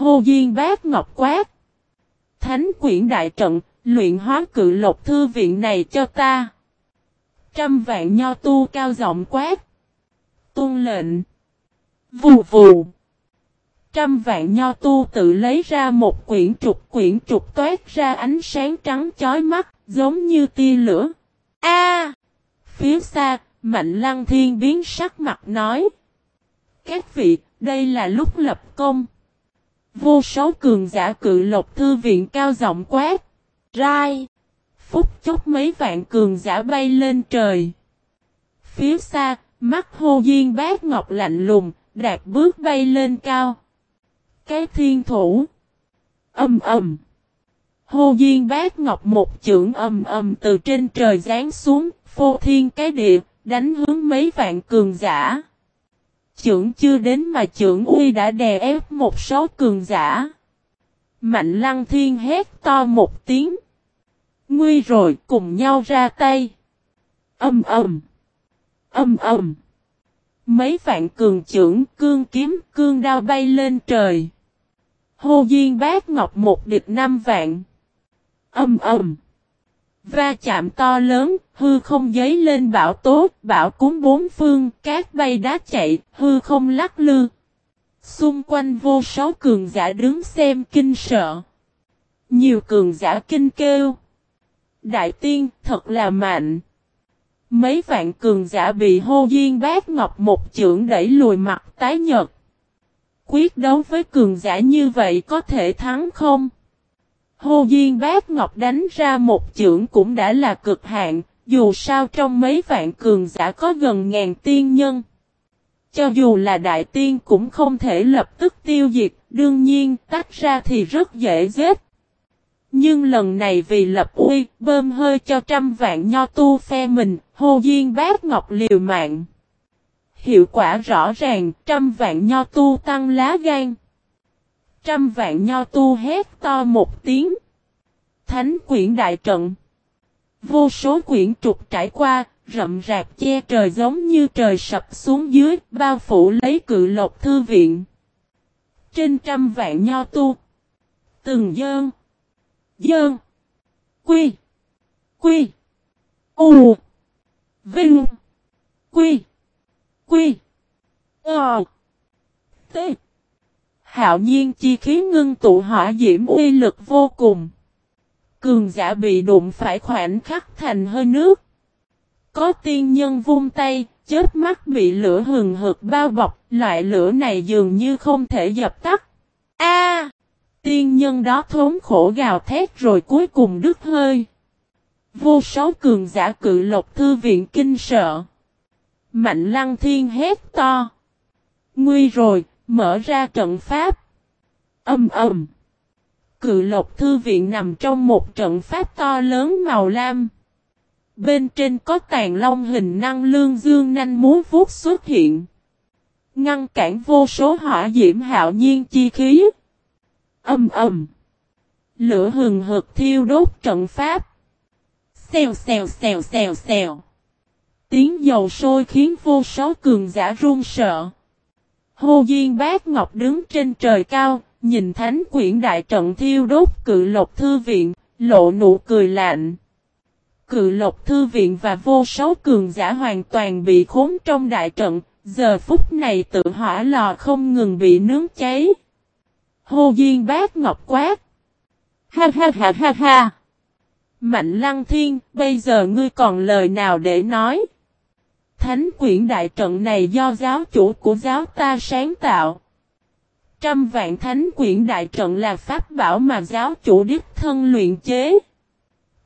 Hô Diên bác ngọc quát. Thánh quyển đại trận, luyện hóa cự lộc thư viện này cho ta. Trăm vạn nho tu cao giọng quát. Tôn lệnh. Vù vù. Trăm vạn nho tu tự lấy ra một quyển trục quyển trục toát ra ánh sáng trắng chói mắt, giống như tia lửa. A! Phía xa, Mạnh Lăng Thiên biến sắc mặt nói. Các vị, đây là lúc lập công. Vô số cường giả cự lộc thư viện cao giọng quát. Rai! Phúc chốc mấy vạn cường giả bay lên trời. Phía xa, mắt hô duyên bát ngọc lạnh lùng, đạt bước bay lên cao. Cái thiên thủ. Âm ầm. Hô duyên bát ngọc một chưởng ầm ầm từ trên trời giáng xuống, phô thiên cái địa, đánh hướng mấy vạn cường giả. Chưởng chưa đến mà chưởng uy đã đè ép một số cường giả. Mạnh lăng thiên hét to một tiếng. Nguy rồi, cùng nhau ra tay. Âm ầm. Âm ầm. Mấy vạn cường trưởng, cương kiếm, cương đao bay lên trời. Hô duyên bát ngọc một địch năm vạn. Âm ầm. Va chạm to lớn, hư không giấy lên bão tố, bão cúng bốn phương, cát bay đá chạy, hư không lắc lư. Xung quanh vô số cường giả đứng xem kinh sợ. Nhiều cường giả kinh kêu. Đại tiên thật là mạnh. Mấy vạn cường giả bị hô duyên bát ngọc một chưởng đẩy lùi mặt tái nhật. Quyết đấu với cường giả như vậy có thể thắng không? Hô duyên bát ngọc đánh ra một chưởng cũng đã là cực hạn, dù sao trong mấy vạn cường giả có gần ngàn tiên nhân. Cho dù là đại tiên cũng không thể lập tức tiêu diệt, đương nhiên tách ra thì rất dễ giết. Nhưng lần này vì lập uy, bơm hơi cho trăm vạn nho tu phe mình, hô duyên bát ngọc liều mạng. Hiệu quả rõ ràng, trăm vạn nho tu tăng lá gan. Trăm vạn nho tu hét to một tiếng. Thánh quyển đại trận. Vô số quyển trục trải qua, rậm rạp che trời giống như trời sập xuống dưới, bao phủ lấy cự lộc thư viện. Trên trăm vạn nho tu. Từng dơn. Dơn. Quy. Quy. U. Vinh. Quy. Quy. Ờ. T. Hạo nhiên chi khí ngưng tụ hỏa diễm uy lực vô cùng. Cường giả bị đụng phải khoảnh khắc thành hơi nước. Có tiên nhân vung tay, chết mắt bị lửa hừng hực bao bọc, loại lửa này dường như không thể dập tắt. A! tiên nhân đó thốn khổ gào thét rồi cuối cùng đứt hơi. Vô số cường giả cự lộc thư viện kinh sợ. Mạnh lăng thiên hét to. Nguy rồi, mở ra trận pháp. Âm ầm. Cự lộc thư viện nằm trong một trận pháp to lớn màu lam. Bên trên có tàn long hình năng lương dương nanh muốn vuốt xuất hiện. Ngăn cản vô số hỏa diễm hạo nhiên chi khí. Âm ầm. Lửa hừng hực thiêu đốt trận pháp. Xèo xèo xèo xèo xèo. Tiếng dầu sôi khiến vô số cường giả run sợ. Hồ Duyên Bác Ngọc đứng trên trời cao, nhìn thánh quyển đại trận thiêu đốt cự lộc thư viện, lộ nụ cười lạnh. Cự lộc thư viện và vô số cường giả hoàn toàn bị khốn trong đại trận, giờ phút này tự hỏa lò không ngừng bị nướng cháy. Hồ Duyên Bác Ngọc quát. Ha ha ha ha ha. Mạnh Lăng Thiên, bây giờ ngươi còn lời nào để nói? Thánh quyển đại trận này do giáo chủ của giáo ta sáng tạo. Trăm vạn thánh quyển đại trận là pháp bảo mà giáo chủ đích thân luyện chế.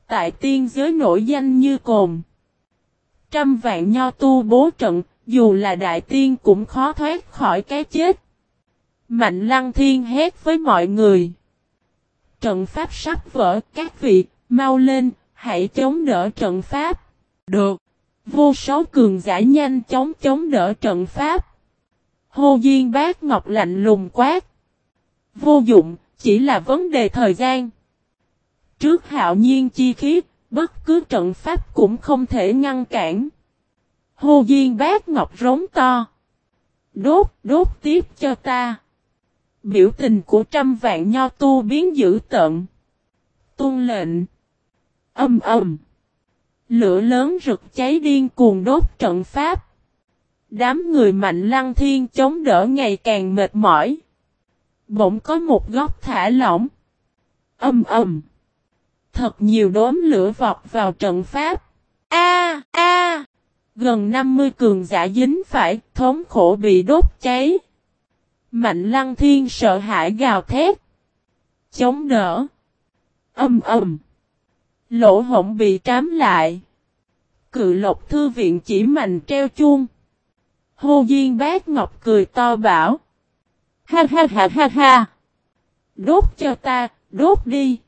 Tại tiên giới nổi danh như cồn. Trăm vạn nho tu bố trận, dù là đại tiên cũng khó thoát khỏi cái chết. Mạnh lăng thiên hét với mọi người. Trận pháp sắp vỡ các vị, mau lên, hãy chống đỡ trận pháp. Được. Vô số cường giả nhanh chóng chống đỡ trận pháp. Hồ Duyên Bác Ngọc lạnh lùng quát. Vô dụng, chỉ là vấn đề thời gian. Trước hạo nhiên chi khí, bất cứ trận pháp cũng không thể ngăn cản. Hồ Duyên Bác Ngọc rống to. Đốt, đốt tiếp cho ta. Biểu tình của trăm vạn nho tu biến dữ tận. Tuân lệnh. Âm ầm. Lửa lớn rực cháy điên cuồng đốt trận pháp. Đám người mạnh lăng thiên chống đỡ ngày càng mệt mỏi. Bỗng có một góc thả lỏng. Âm ầm. Thật nhiều đốm lửa vọt vào trận pháp. A a Gần 50 cường giả dính phải, thống khổ bị đốt cháy. Mạnh lăng thiên sợ hãi gào thét. Chống đỡ. Âm ầm. Lỗ hổng bị trám lại. Cự lộc thư viện chỉ mạnh treo chuông. Hô Duyên bác Ngọc cười to bảo. Ha ha ha ha ha. Đốt cho ta, đốt đi.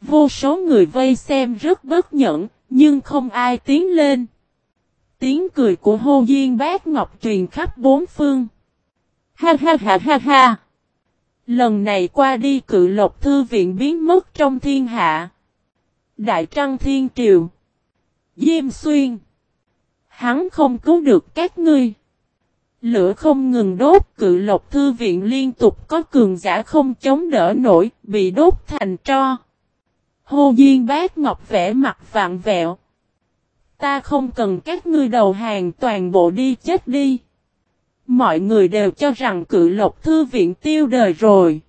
Vô số người vây xem rất bất nhẫn, nhưng không ai tiến lên. Tiếng cười của hô duyên bác ngọc truyền khắp bốn phương. Ha ha ha ha ha. Lần này qua đi cự lộc thư viện biến mất trong thiên hạ. Đại trăng thiên triều. Diêm xuyên. Hắn không cứu được các ngươi. Lửa không ngừng đốt cự lộc thư viện liên tục có cường giả không chống đỡ nổi, bị đốt thành tro. Hô Duyên bác ngọc vẽ mặt vạn vẹo. Ta không cần các ngươi đầu hàng toàn bộ đi chết đi. Mọi người đều cho rằng cự lộc thư viện tiêu đời rồi.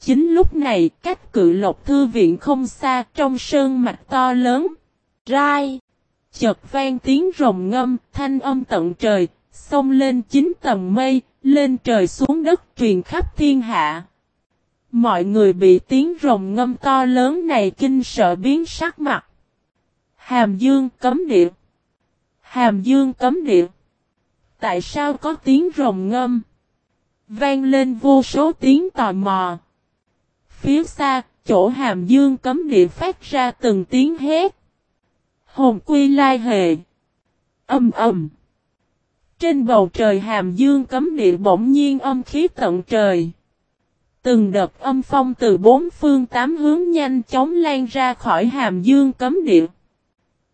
Chính lúc này cách cự lộc thư viện không xa, trong sơn mạch to lớn. Rai. Chợt vang tiếng rồng ngâm, thanh âm tận trời. Xông lên chín tầng mây. Lên trời xuống đất, truyền khắp thiên hạ. Mọi người bị tiếng rồng ngâm to lớn này kinh sợ biến sắc mặt. Hàm dương cấm địa. Hàm dương cấm địa. Tại sao có tiếng rồng ngâm? Vang lên vô số tiếng tò mò. Phía xa, chỗ hàm dương cấm địa phát ra từng tiếng hét. Hồn quy lai hề. Âm ầm. Trên bầu trời hàm dương cấm địa bỗng nhiên âm khí tận trời. Từng đợt âm phong từ bốn phương tám hướng nhanh chóng lan ra khỏi hàm dương cấm địa.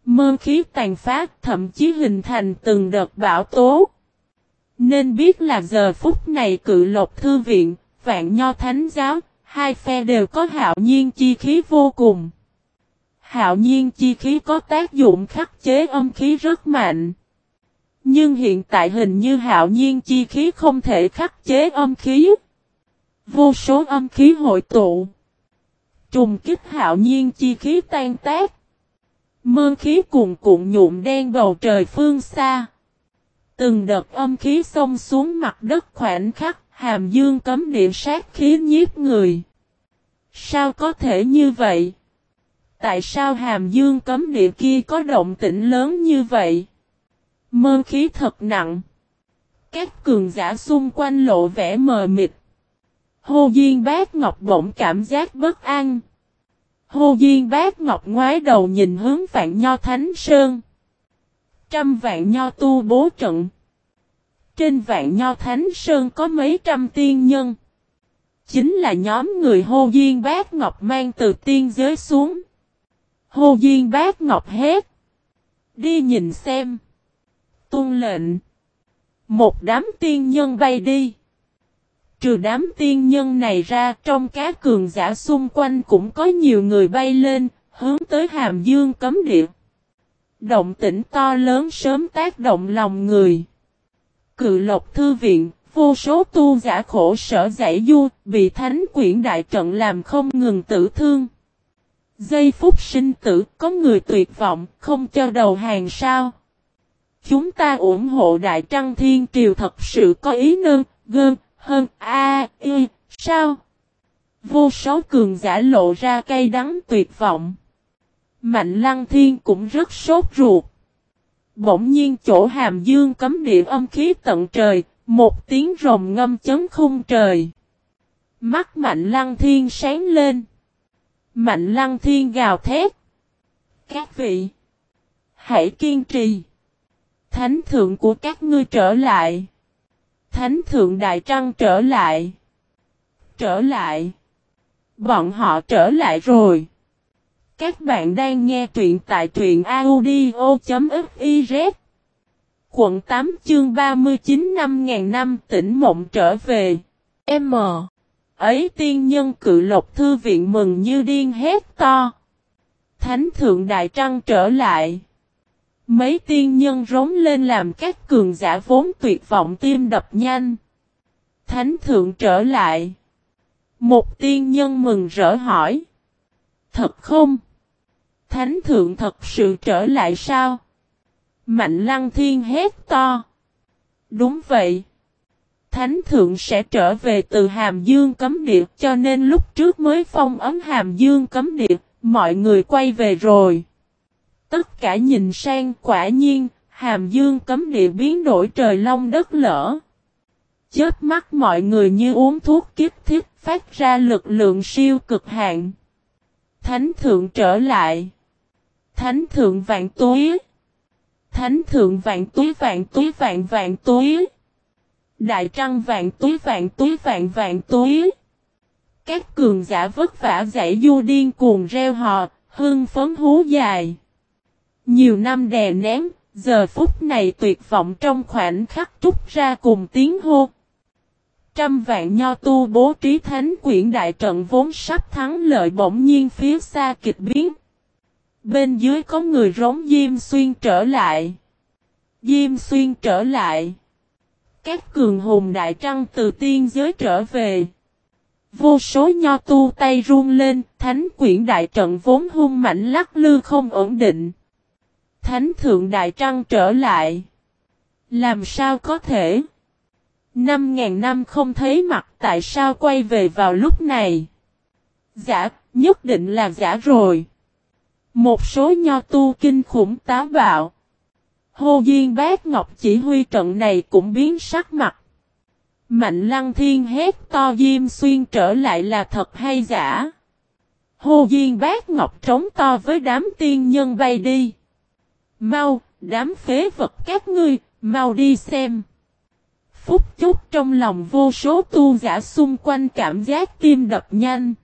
Mơ khí tàn phát thậm chí hình thành từng đợt bão tố. Nên biết là giờ phút này cự lộc thư viện, vạn nho thánh giáo, hai phe đều có hạo nhiên chi khí vô cùng. Hạo nhiên chi khí có tác dụng khắc chế âm khí rất mạnh. Nhưng hiện tại hình như hạo nhiên chi khí không thể khắc chế âm khí. Vô số âm khí hội tụ. Trùng kích hạo nhiên chi khí tan tác. mưa khí cuồn cuộn nhuộm đen bầu trời phương xa. Từng đợt âm khí xông xuống mặt đất khoảnh khắc, hàm dương cấm địa sát khí nhiếp người. Sao có thể như vậy? Tại sao hàm dương cấm địa kia có động tĩnh lớn như vậy? Mơ khí thật nặng. Các cường giả xung quanh lộ vẻ mờ mịt. Hồ Duyên Bác Ngọc bỗng cảm giác bất an. Hồ Duyên Bác Ngọc ngoái đầu nhìn hướng Vạn Nho Thánh Sơn. Trăm vạn nho tu bố trận. Trên vạn nho Thánh Sơn có mấy trăm tiên nhân. Chính là nhóm người Hồ Duyên Bác Ngọc mang từ tiên giới xuống. Hồ Duyên Bác Ngọc hét. Đi nhìn xem. Tôn lệnh. Một đám tiên nhân bay đi. Trừ đám tiên nhân này ra trong các cường giả xung quanh cũng có nhiều người bay lên, hướng tới hàm dương cấm địa. Động tĩnh to lớn sớm tác động lòng người. Cự lộc thư viện, vô số tu giả khổ sở giải du, bị thánh quyển đại trận làm không ngừng tử thương. Giây phút sinh tử, có người tuyệt vọng, không cho đầu hàng sao. Chúng ta ủng hộ Đại Trăng Thiên Triều thật sự có ý nâng, gơn, hơn a y sao? Vô số cường giả lộ ra cây đắng tuyệt vọng. Mạnh lăng thiên cũng rất sốt ruột. Bỗng nhiên chỗ hàm dương cấm địa âm khí tận trời, một tiếng rồng ngâm chấn khung trời. Mắt mạnh lăng thiên sáng lên. Mạnh lăng thiên gào thét. Các vị, hãy kiên trì. Thánh thượng của các ngươi trở lại. Thánh thượng Đại Trăng trở lại. Trở lại. Bọn họ trở lại rồi. Các bạn đang nghe truyện tại truyện audio.fiz. Quận 8 chương 39 năm ngàn năm tỉnh mộng trở về. M. Ấy tiên nhân cự lộc thư viện mừng như điên hét to. Thánh thượng đại trăng trở lại. Mấy tiên nhân rống lên làm các cường giả vốn tuyệt vọng tim đập nhanh. Thánh thượng trở lại. Một tiên nhân mừng rỡ hỏi. Thật không? Thánh thượng thật sự trở lại sao? Mạnh lăng thiên hét to. Đúng vậy. Thánh thượng sẽ trở về từ hàm dương cấm địa cho nên lúc trước mới phong ấm hàm dương cấm địa, mọi người quay về rồi. Tất cả nhìn sang quả nhiên, hàm dương cấm địa biến đổi trời long đất lỡ. Chết mắt mọi người như uống thuốc kiếp thiết phát ra lực lượng siêu cực hạn. Thánh thượng trở lại. Thánh thượng vạn túi. Thánh thượng vạn túi vạn túi vạn vạn túi. Đại trăng vạn túi vạn túi vạn vạn túi. Các cường giả vất vả dãy du điên cuồng reo hò, hưng phấn hú dài. Nhiều năm đè nén, giờ phút này tuyệt vọng trong khoảnh khắc trút ra cùng tiếng hô. Trăm vạn nho tu bố trí thánh quyển đại trận vốn sắp thắng lợi bỗng nhiên phía xa kịch biến. Bên dưới có người rống Diêm Xuyên trở lại. Diêm Xuyên trở lại. Các cường hùng đại trăng từ tiên giới trở về. Vô số nho tu tay run lên, thánh quyển đại trận vốn hung mạnh lắc lư không ổn định. Thánh thượng đại trăng trở lại. Làm sao có thể? Năm ngàn năm không thấy mặt tại sao quay về vào lúc này? Giả, nhất định là giả rồi. Một số nho tu kinh khủng táo bạo. Hồ Duyên Bác Ngọc chỉ huy trận này cũng biến sắc mặt. Mạnh Lăng Thiên hét to Diêm Xuyên trở lại là thật hay giả. Hồ Duyên Bác Ngọc trống to với đám tiên nhân bay đi. Mau, đám phế vật các ngươi, mau đi xem. Phút chốc trong lòng vô số tu giả xung quanh cảm giác tim đập nhanh.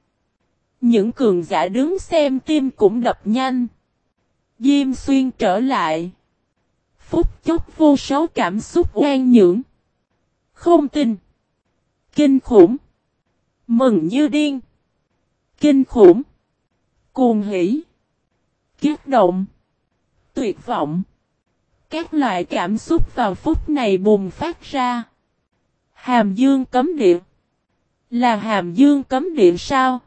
Những cường giả đứng xem tim cũng đập nhanh. Diêm xuyên trở lại. Phút chốc vô số cảm xúc oan nhưỡng. Không tin. Kinh khủng. Mừng như điên. Kinh khủng. Cuồng hỷ. Kiết động. Tuyệt vọng. Các loại cảm xúc vào phút này bùng phát ra. Hàm dương cấm địa. Là hàm dương cấm địa sao?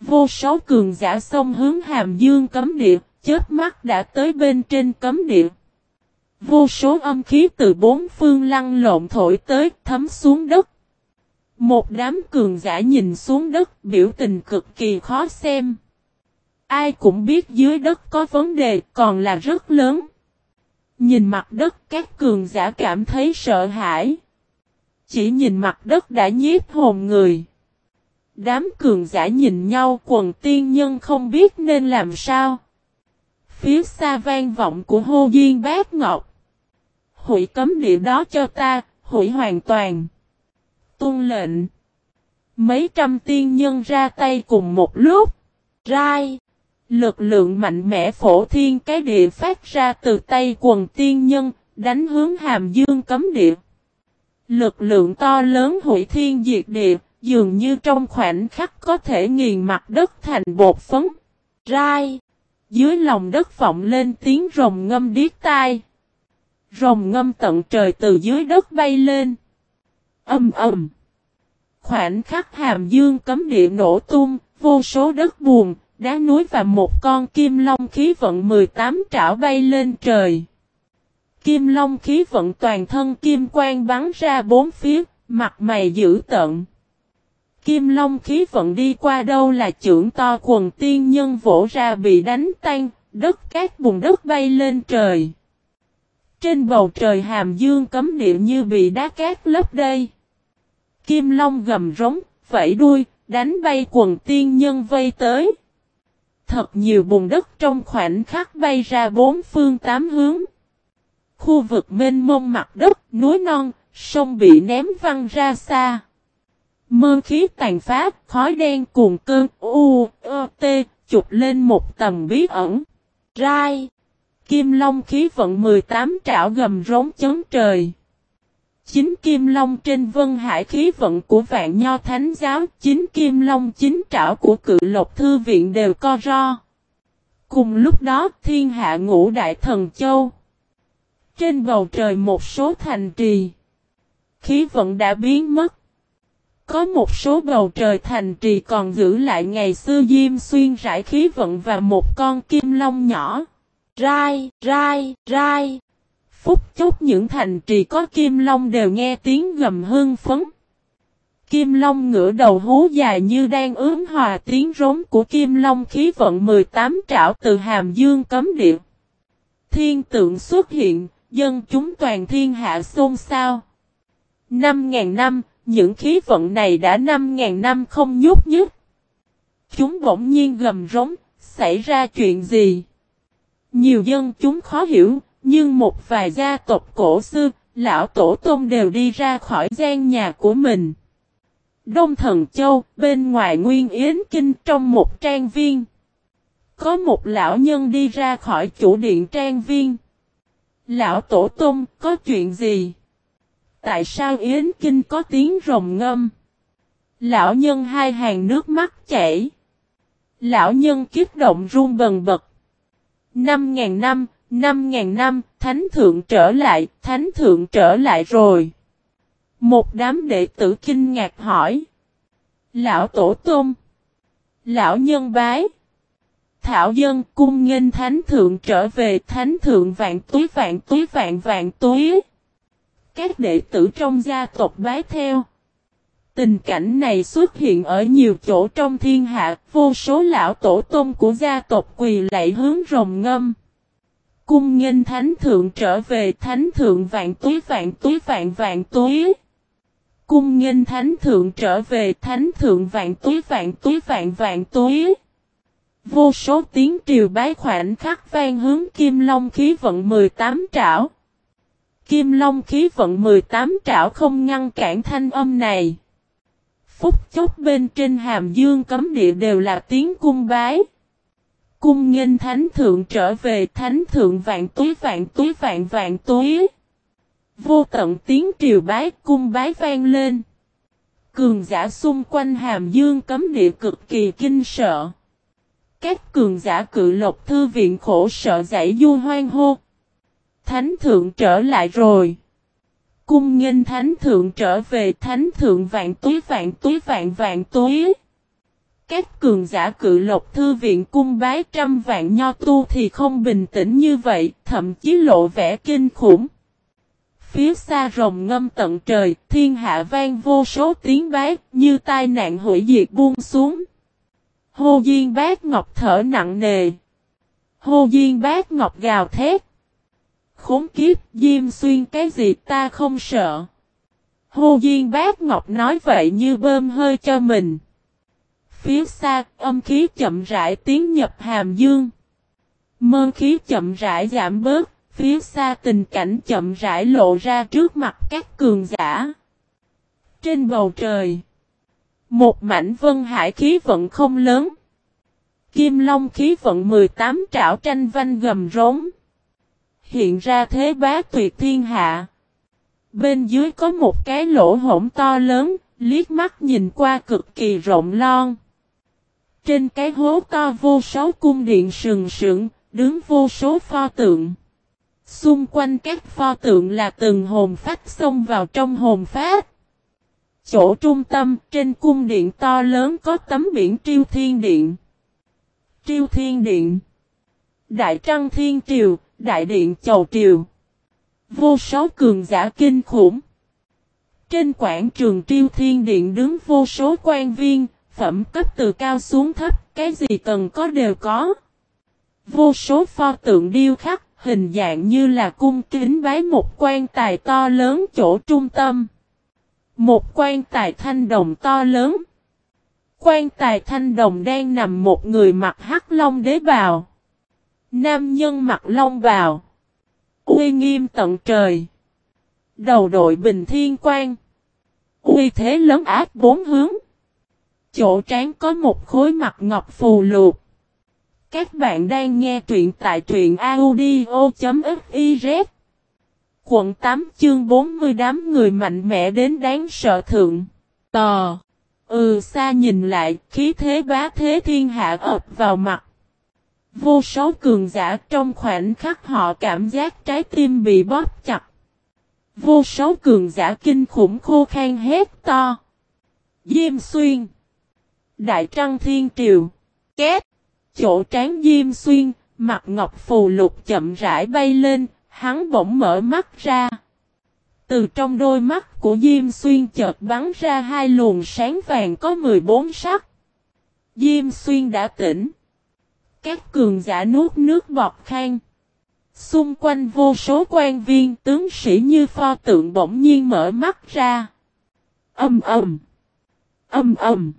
Vô số cường giả xông hướng hàm dương cấm địa, chết mắt đã tới bên trên cấm địa. Vô số âm khí từ bốn phương lăn lộn thổi tới, thấm xuống đất. Một đám cường giả nhìn xuống đất, biểu tình cực kỳ khó xem. Ai cũng biết dưới đất có vấn đề, còn là rất lớn. Nhìn mặt đất các cường giả cảm thấy sợ hãi. Chỉ nhìn mặt đất đã nhiếp hồn người. Đám cường giả nhìn nhau quần tiên nhân không biết nên làm sao. Phía xa vang vọng của hô duyên bát ngọc. Hủy cấm địa đó cho ta, hủy hoàn toàn. Tôn lệnh. Mấy trăm tiên nhân ra tay cùng một lúc. Rai. Lực lượng mạnh mẽ phổ thiên cái địa phát ra từ tay quần tiên nhân, đánh hướng hàm dương cấm địa. Lực lượng to lớn hủy thiên diệt địa, dường như trong khoảnh khắc có thể nghiền mặt đất thành bột phấn. Rai! Dưới lòng đất vọng lên tiếng rồng ngâm điếc tai. Rồng ngâm tận trời từ dưới đất bay lên. Âm ầm. Khoảnh khắc hàm dương cấm địa nổ tung, vô số đất buồn, đá núi và một con kim long khí vận 18 trảo bay lên trời. Kim long khí vận toàn thân kim quang bắn ra bốn phía, mặt mày dữ tận. Kim long khí vận đi qua đâu là trưởng to quần tiên nhân vỗ ra bị đánh tan, đất cát bùn đất bay lên trời. Trên bầu trời hàm dương cấm địa như bị đá cát lấp đây. Kim long gầm rống, vẫy đuôi, đánh bay quần tiên nhân vây tới. Thật nhiều bùn đất trong khoảnh khắc bay ra bốn phương tám hướng. Khu vực mênh mông mặt đất, núi non, sông bị ném văng ra xa. Mơ khí tàn phá khói đen cuồn cơn, u, ơ, tê, chụp lên một tầng bí ẩn. Rai. Kim Long khí vận 18 trảo gầm rống chấn trời. Chính Kim Long trên vân hải khí vận của vạn nho thánh giáo, chính Kim Long chính trảo của cự lộc thư viện đều co ro. Cùng lúc đó, thiên hạ ngũ đại thần châu. Trên bầu trời một số thành trì. Khí vận đã biến mất. Có một số bầu trời thành trì còn giữ lại ngày xưa Diêm Xuyên rải khí vận và một con kim long nhỏ. Rai, rai, rai. Phúc chốc những thành trì có kim long đều nghe tiếng gầm hưng phấn. Kim long ngửa đầu hú dài như đang ướm hòa tiếng rống của kim long khí vận 18 trảo từ hàm dương cấm điệu Thiên tượng xuất hiện, dân chúng toàn thiên hạ xôn xao. Năm ngàn năm, những khí vận này đã năm ngàn năm không nhúc nhích. Chúng bỗng nhiên gầm rống, xảy ra chuyện gì? Nhiều dân chúng khó hiểu, nhưng một vài gia tộc cổ xưa, lão tổ tôn đều đi ra khỏi gian nhà của mình. Đông Thần Châu, bên ngoài Nguyên Yến Kinh trong một trang viên. Có một lão nhân đi ra khỏi chủ điện trang viên. Lão Tổ Tông, có chuyện gì? Tại sao Yến Kinh có tiếng rồng ngâm? Lão nhân hai hàng nước mắt chảy. Lão nhân kiếp động run bần bật. Năm ngàn năm, năm ngàn năm, thánh thượng trở lại, thánh thượng trở lại rồi. Một đám đệ tử kinh ngạc hỏi. Lão Tổ Tôn. Lão Nhân Bái. Thảo Dân cung nghênh Thánh Thượng trở về Thánh Thượng vạn túi vạn túi vạn vạn túi. Các đệ tử trong gia tộc bái theo. Tình cảnh này xuất hiện ở nhiều chỗ trong thiên hạ, vô số lão tổ tôn của gia tộc quỳ lạy hướng rồng ngâm. Cung nghênh thánh thượng trở về thánh thượng vạn túi vạn túi vạn vạn túi. Cung nghênh thánh thượng trở về thánh thượng vạn túi vạn túi vạn vạn túi. Vô số tiếng triều bái khoảnh khắc vang hướng Kim Long khí vận 18 trảo. Kim Long khí vận 18 trảo không ngăn cản thanh âm này. Phúc chốc bên trên hàm dương cấm địa đều là tiếng cung bái. Cung nghênh thánh thượng trở về, thánh thượng vạn túi vạn túi vạn vạn túi. Vô tận tiếng triều bái, cung bái vang lên. Cường giả xung quanh hàm dương cấm địa cực kỳ kinh sợ. Các cường giả cự lộc thư viện khổ sợ giải du hoang hô. Thánh thượng trở lại rồi. Cung nghênh thánh thượng trở về thánh thượng vạn túi vạn túi vạn vạn túi. Các cường giả cự lộc thư viện cung bái trăm vạn nho tu thì không bình tĩnh như vậy, thậm chí lộ vẻ kinh khủng. Phía xa rồng ngâm tận trời, thiên hạ vang vô số tiếng bát, như tai nạn hủy diệt buông xuống. Hô Diên bát ngọc thở nặng nề. hô Diên bát ngọc gào thét. Khốn kiếp, Diêm xuyên cái gì ta không sợ. Hô Diên bát ngọc nói vậy như bơm hơi cho mình. Phía xa, âm khí chậm rãi tiến nhập hàm dương. Mơn khí chậm rãi giảm bớt, Phía xa tình cảnh chậm rãi lộ ra trước mặt các cường giả. Trên bầu trời. Một mảnh vân hải khí vận không lớn. Kim Long khí vận 18 trảo tranh vanh gầm rống. Hiện ra thế bá tuyệt thiên hạ. Bên dưới có một cái lỗ hổng to lớn, liếc mắt nhìn qua cực kỳ rộng lon. Trên cái hố to vô số cung điện sừng sững, đứng vô số pho tượng. Xung quanh các pho tượng là từng hồn phách xông vào trong hồn phách. Chỗ trung tâm trên cung điện to lớn có tấm biển Triêu Thiên Điện. Triêu Thiên Điện Đại Trăng Thiên Triều, Đại Điện Chầu Triều Vô số cường giả kinh khủng Trên quảng trường Triêu Thiên Điện đứng vô số quan viên, phẩm cấp từ cao xuống thấp, cái gì cần có đều có. Vô số pho tượng điêu khắc, hình dạng như là cung kính bái một quan tài to lớn chỗ trung tâm. Một quan tài thanh đồng to lớn. Quan tài thanh đồng đang nằm một người mặc hắc long đế bào. Nam nhân mặc long bào. Uy nghiêm tận trời. Đầu đội bình thiên quan. Uy thế lớn ác bốn hướng. Chỗ trán có một khối mặt ngọc phù luộc. Các bạn đang nghe truyện tại truyện audio.fif Quận 8 chương 40 đám người mạnh mẽ đến đáng sợ thượng. Tò. Ừ xa nhìn lại, khí thế bá thế thiên hạ ập vào mặt. Vô số cường giả trong khoảnh khắc họ cảm giác trái tim bị bóp chặt. Vô số cường giả kinh khủng khô khan hét to. Diêm xuyên. Đại trăng thiên triều. Két. Chỗ trán diêm xuyên, mặt ngọc phù lục chậm rãi bay lên, hắn bỗng mở mắt ra. Từ trong đôi mắt của Diêm Xuyên chợt bắn ra hai luồng sáng vàng có 14 sắc. Diêm Xuyên đã tỉnh. Các cường giả nuốt nước bọt khang. Xung quanh vô số quan viên tướng sĩ như pho tượng bỗng nhiên mở mắt ra. Âm ầm. Âm ầm.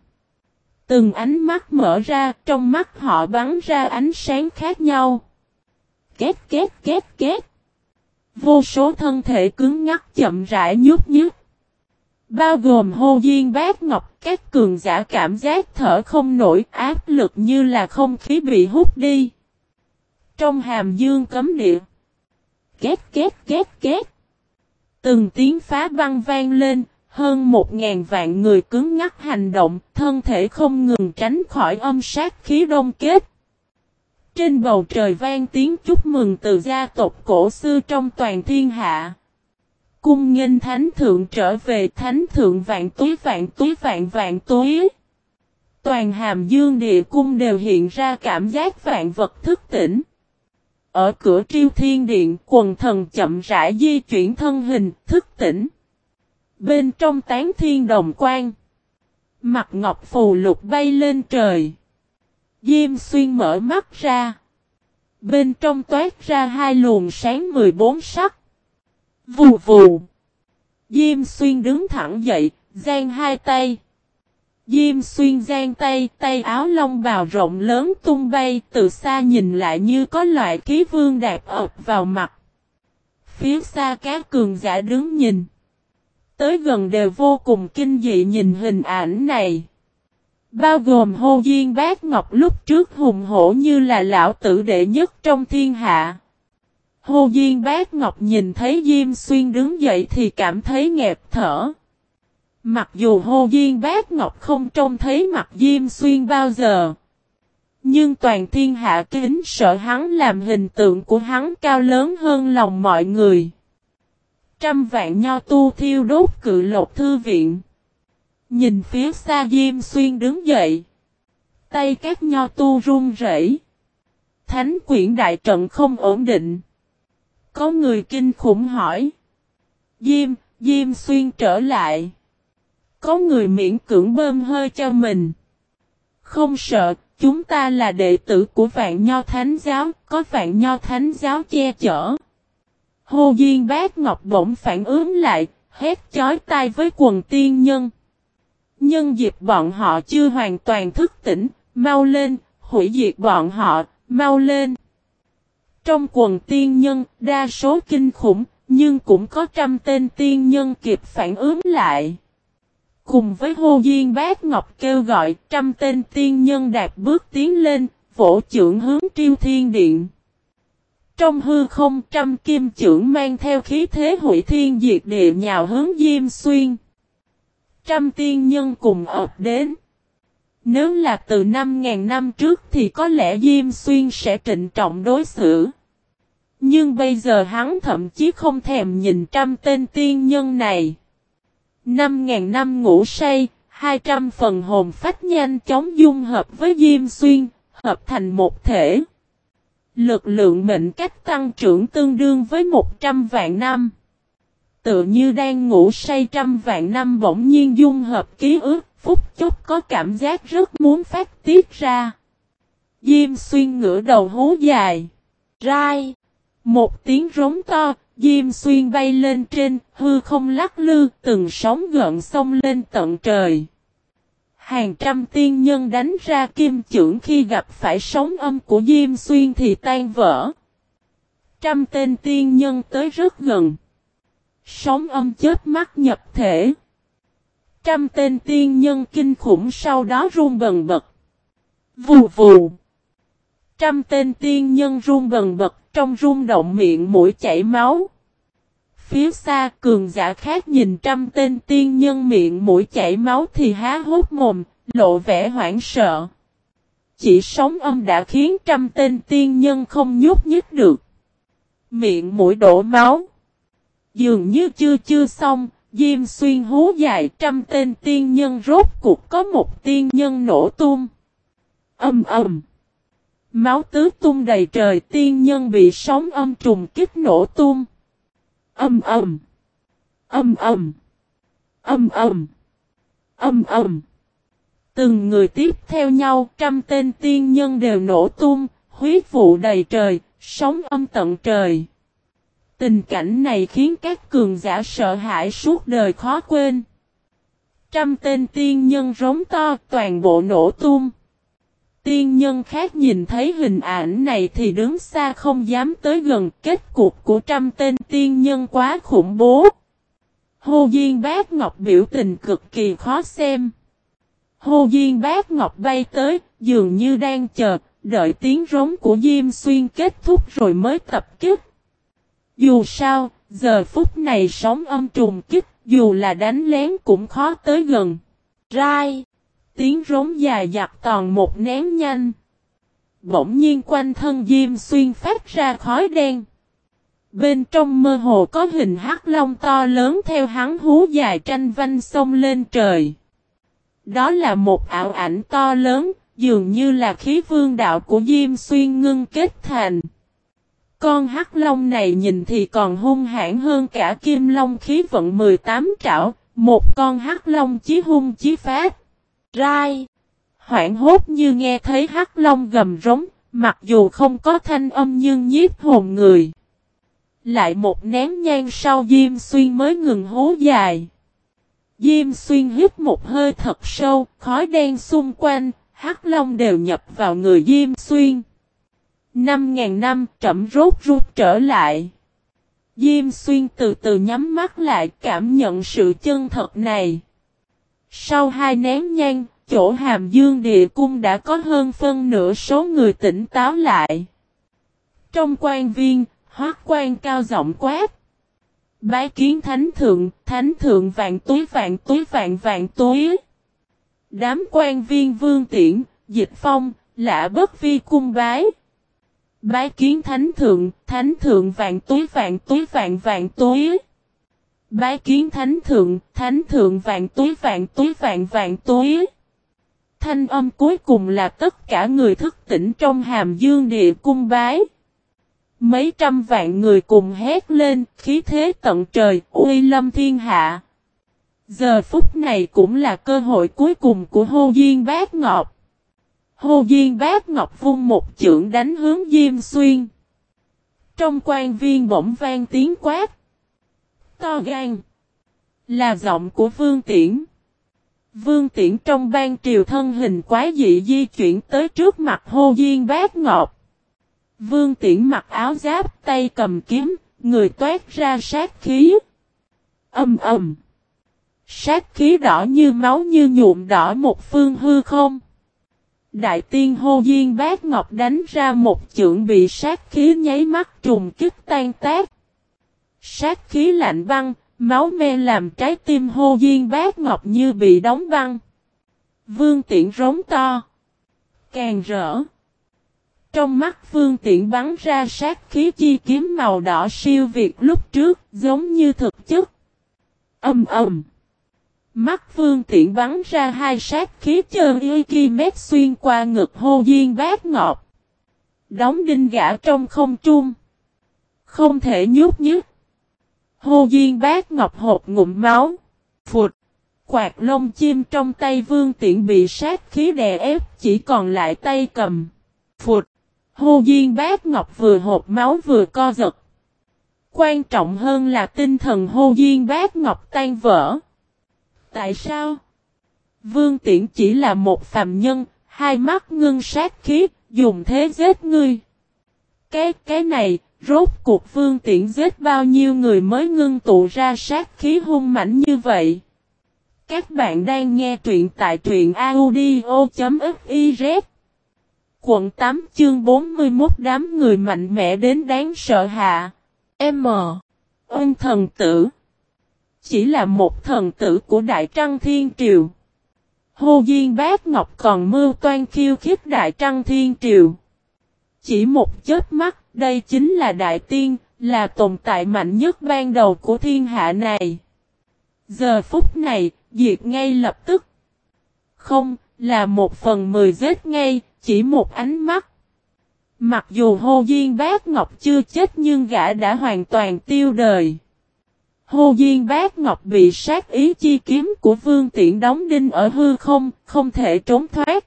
Từng ánh mắt mở ra, trong mắt họ bắn ra ánh sáng khác nhau. Két két két két. Vô số thân thể cứng ngắc chậm rãi nhút nhút. Bao gồm hô duyên bát ngọc, các cường giả cảm giác thở không nổi áp lực như là không khí bị hút đi. Trong hàm dương cấm địa. Két két két két. Từng tiếng phá băng vang lên, hơn một ngàn vạn người cứng ngắc hành động, thân thể không ngừng tránh khỏi âm sát khí đông kết. Trên bầu trời vang tiếng chúc mừng từ gia tộc cổ xưa trong toàn thiên hạ. Cung nghênh thánh thượng trở về, thánh thượng vạn túi vạn túi vạn vạn túi. Toàn hàm dương địa cung đều hiện ra cảm giác vạn vật thức tỉnh. Ở cửa triêu thiên điện, quần thần chậm rãi di chuyển thân hình, thức tỉnh. Bên trong tán thiên đồng quang. Mặt ngọc phù lục bay lên trời. Diêm xuyên mở mắt ra. Bên trong toát ra hai luồng sáng 14 sắc. Vù vù. Diêm xuyên đứng thẳng dậy, giang hai tay. Diêm xuyên giang tay, tay áo lông bào rộng lớn tung bay, từ xa nhìn lại như có loại khí vương đạp ập vào mặt. Phía xa các cường giả đứng nhìn. Tới gần đều vô cùng kinh dị nhìn hình ảnh này. Bao gồm hô duyên bác ngọc lúc trước hùng hổ như là lão tử đệ nhất trong thiên hạ. Hô duyên bác ngọc nhìn thấy Diêm Xuyên đứng dậy thì cảm thấy nghẹt thở. Mặc dù hô duyên bác ngọc không trông thấy mặt Diêm Xuyên bao giờ. Nhưng toàn thiên hạ kính sợ hắn làm hình tượng của hắn cao lớn hơn lòng mọi người. Trăm vạn nho tu thiêu đốt cự lộc thư viện. Nhìn phía xa Diêm Xuyên đứng dậy. Tay các nho tu run rẩy. Thánh quyển đại trận không ổn định. Có người kinh khủng hỏi. Diêm, Diêm Xuyên trở lại. Có người miễn cưỡng bơm hơi cho mình. Không sợ, chúng ta là đệ tử của vạn nho thánh giáo, có vạn nho thánh giáo che chở. Hồ Duyên Bác Ngọc bỗng phản ứng lại, hét chói tai với quần tiên nhân. Nhân dịp bọn họ chưa hoàn toàn thức tỉnh, mau lên, hủy diệt bọn họ, mau lên. Trong quần tiên nhân, đa số kinh khủng, nhưng cũng có trăm tên tiên nhân kịp phản ứng lại. Cùng với hô duyên bác ngọc kêu gọi trăm tên tiên nhân đạp bước tiến lên, vỗ trưởng hướng triêu thiên điện. Trong hư không trăm kim trưởng mang theo khí thế hủy thiên diệt địa nhào hướng Diêm Xuyên. Trăm tiên nhân cùng ập đến. Nếu là từ 5.000 năm trước thì có lẽ Diêm Xuyên sẽ trịnh trọng đối xử. Nhưng bây giờ hắn thậm chí không thèm nhìn trăm tên tiên nhân này. 5.000 năm ngủ say, 200 phần hồn phách nhanh chóng dung hợp với Diêm Xuyên, hợp thành một thể. Lực lượng mệnh cách tăng trưởng tương đương với 100 vạn năm. Tự như đang ngủ say trăm vạn năm bỗng nhiên dung hợp ký ức, phút chốc có cảm giác rất muốn phát tiết ra. Diêm xuyên ngửa đầu hú dài. Rai. Một tiếng rống to, Diêm xuyên bay lên trên, hư không lắc lư, từng sóng gợn sông lên tận trời. Hàng trăm tiên nhân đánh ra kim trưởng khi gặp phải sóng âm của Diêm Xuyên thì tan vỡ. Trăm tên tiên nhân tới rất gần. Sóng âm chết mắt nhập thể. Trăm tên tiên nhân kinh khủng sau đó run bần bật. Vù vù. Trăm tên tiên nhân run bần bật trong rung động miệng mũi chảy máu. Phía xa cường giả khác nhìn trăm tên tiên nhân miệng mũi chảy máu thì há hốt mồm, lộ vẻ hoảng sợ. Chỉ sóng âm đã khiến trăm tên tiên nhân không nhúc nhích được. Miệng mũi đổ máu. Dường như chưa chưa xong, Diêm xuyên hú dài trăm tên tiên nhân rốt cuộc có một tiên nhân nổ tung. Âm ầm. Máu tứ tung đầy trời tiên nhân bị sóng âm trùng kích nổ tung. Âm ầm. Âm ầm. Âm ầm. Âm ầm. Từng người tiếp theo nhau, trăm tên tiên nhân đều nổ tung, huyết vụ đầy trời, sóng âm tận trời. Tình cảnh này khiến các cường giả sợ hãi suốt đời khó quên. Trăm tên tiên nhân rống to toàn bộ nổ tung. Tiên nhân khác nhìn thấy hình ảnh này thì đứng xa không dám tới gần kết cục của trăm tên tiên nhân quá khủng bố. Hồ Diên Bác Ngọc biểu tình cực kỳ khó xem. Hồ Diên Bác Ngọc bay tới, dường như đang chờ, đợi tiếng rống của Diêm Xuyên kết thúc rồi mới tập kích. Dù sao, giờ phút này sóng âm trùng kích, dù là đánh lén cũng khó tới gần. Rai! Tiếng rống dài dặt toàn một nén nhanh. Bỗng nhiên quanh thân Diêm Xuyên phát ra khói đen. Bên trong mơ hồ có hình hắc long to lớn theo hắn hú dài tranh vanh sông lên trời. Đó là một ảo ảnh to lớn, dường như là khí vương đạo của Diêm Xuyên ngưng kết thành. Con hắc long này nhìn thì còn hung hãn hơn cả kim long khí vận 18 trảo, một con hắc long chí hung chí phát. Rai! Hoảng hốt như nghe thấy hắc long gầm rống, mặc dù không có thanh âm nhưng nhiếp hồn người. Lại một nén nhang sau Diêm Xuyên mới ngừng hú dài. Diêm Xuyên hít một hơi thật sâu, khói đen xung quanh, hắc long đều nhập vào người Diêm Xuyên. Năm ngàn năm trẫm rốt rút trở lại. Diêm xuyên từ từ nhắm mắt lại cảm nhận sự chân thật này. Sau hai nén nhang, chỗ hàm dương địa cung đã có hơn phân nửa số người tỉnh táo lại. Trong quan viên, hoác quan cao giọng quát. Bái kiến thánh thượng, thánh thượng vạn túi vạn túi vạn vạn túi. Đám quan viên vương tiễn, dịch phong, lạ bất vi cung bái. Bái kiến thánh thượng, thánh thượng vạn túi vạn túi vạn vạn túi. Bái kiến thánh thượng, thánh thượng vạn túi vạn túi vạn vạn túi. Thanh âm cuối cùng là tất cả người thức tỉnh trong hàm dương địa cung bái. Mấy trăm vạn người cùng hét lên, khí thế tận trời, uy lâm thiên hạ. Giờ phút này cũng là cơ hội cuối cùng của hô duyên bác ngọt. Hồ Diên bác Ngọc vung một chưởng đánh hướng Diêm Xuyên. Trong quan viên bỗng vang tiếng quát. To gan. Là giọng của Vương Tiễn. Vương Tiễn trong ban triều thân hình quái dị di chuyển tới trước mặt Hồ Diên bác Ngọc. Vương Tiễn mặc áo giáp tay cầm kiếm, người toát ra sát khí. Âm ầm. Sát khí đỏ như máu như nhuộm đỏ một phương hư không. Đại tiên hô duyên bác ngọc đánh ra một chưởng bị sát khí nháy mắt trùng kích tan tác. Sát khí lạnh băng, máu me làm trái tim hô duyên bác ngọc như bị đóng băng. Vương tiện rống to. Càng rỡ. Trong mắt vương tiện bắn ra sát khí chi kiếm màu đỏ siêu việt lúc trước giống như thực chất. Âm ầm. Mắt vương tiện bắn ra hai sát khí chơn y ki mét xuyên qua ngực hô duyên bát ngọt. Đóng đinh gã trong không trung. Không thể nhút nhứt. Hô duyên bát ngọc hộp ngụm máu. Phụt. Quạt lông chim trong tay vương tiện bị sát khí đè ép chỉ còn lại tay cầm. Phụt. Hô duyên bát ngọc vừa hộp máu vừa co giật. Quan trọng hơn là tinh thần hô duyên bát ngọc tan vỡ. Tại sao? Vương Tiễn chỉ là một phàm nhân, hai mắt ngưng sát khí, dùng thế giết ngươi. Cái, cái này, rốt cuộc Vương Tiễn giết bao nhiêu người mới ngưng tụ ra sát khí hung mãnh như vậy? Các bạn đang nghe truyện tại truyện audio.fiz Quận 8 chương 41 đám người mạnh mẽ đến đáng sợ hạ. M. Ân thần tử. Chỉ là một thần tử của Đại Trăng Thiên Triều. Hồ Duyên Bác Ngọc còn mưu toan khiêu khích Đại Trăng Thiên Triều. Chỉ một chết mắt, đây chính là Đại Tiên, là tồn tại mạnh nhất ban đầu của thiên hạ này. Giờ phút này, diệt ngay lập tức. Không, là một phần mười giết ngay, chỉ một ánh mắt. Mặc dù Hồ Duyên Bác Ngọc chưa chết nhưng gã đã hoàn toàn tiêu đời. Hồ Diên Bác Ngọc bị sát ý chi kiếm của Vương Tiễn đóng đinh ở hư không, không thể trốn thoát.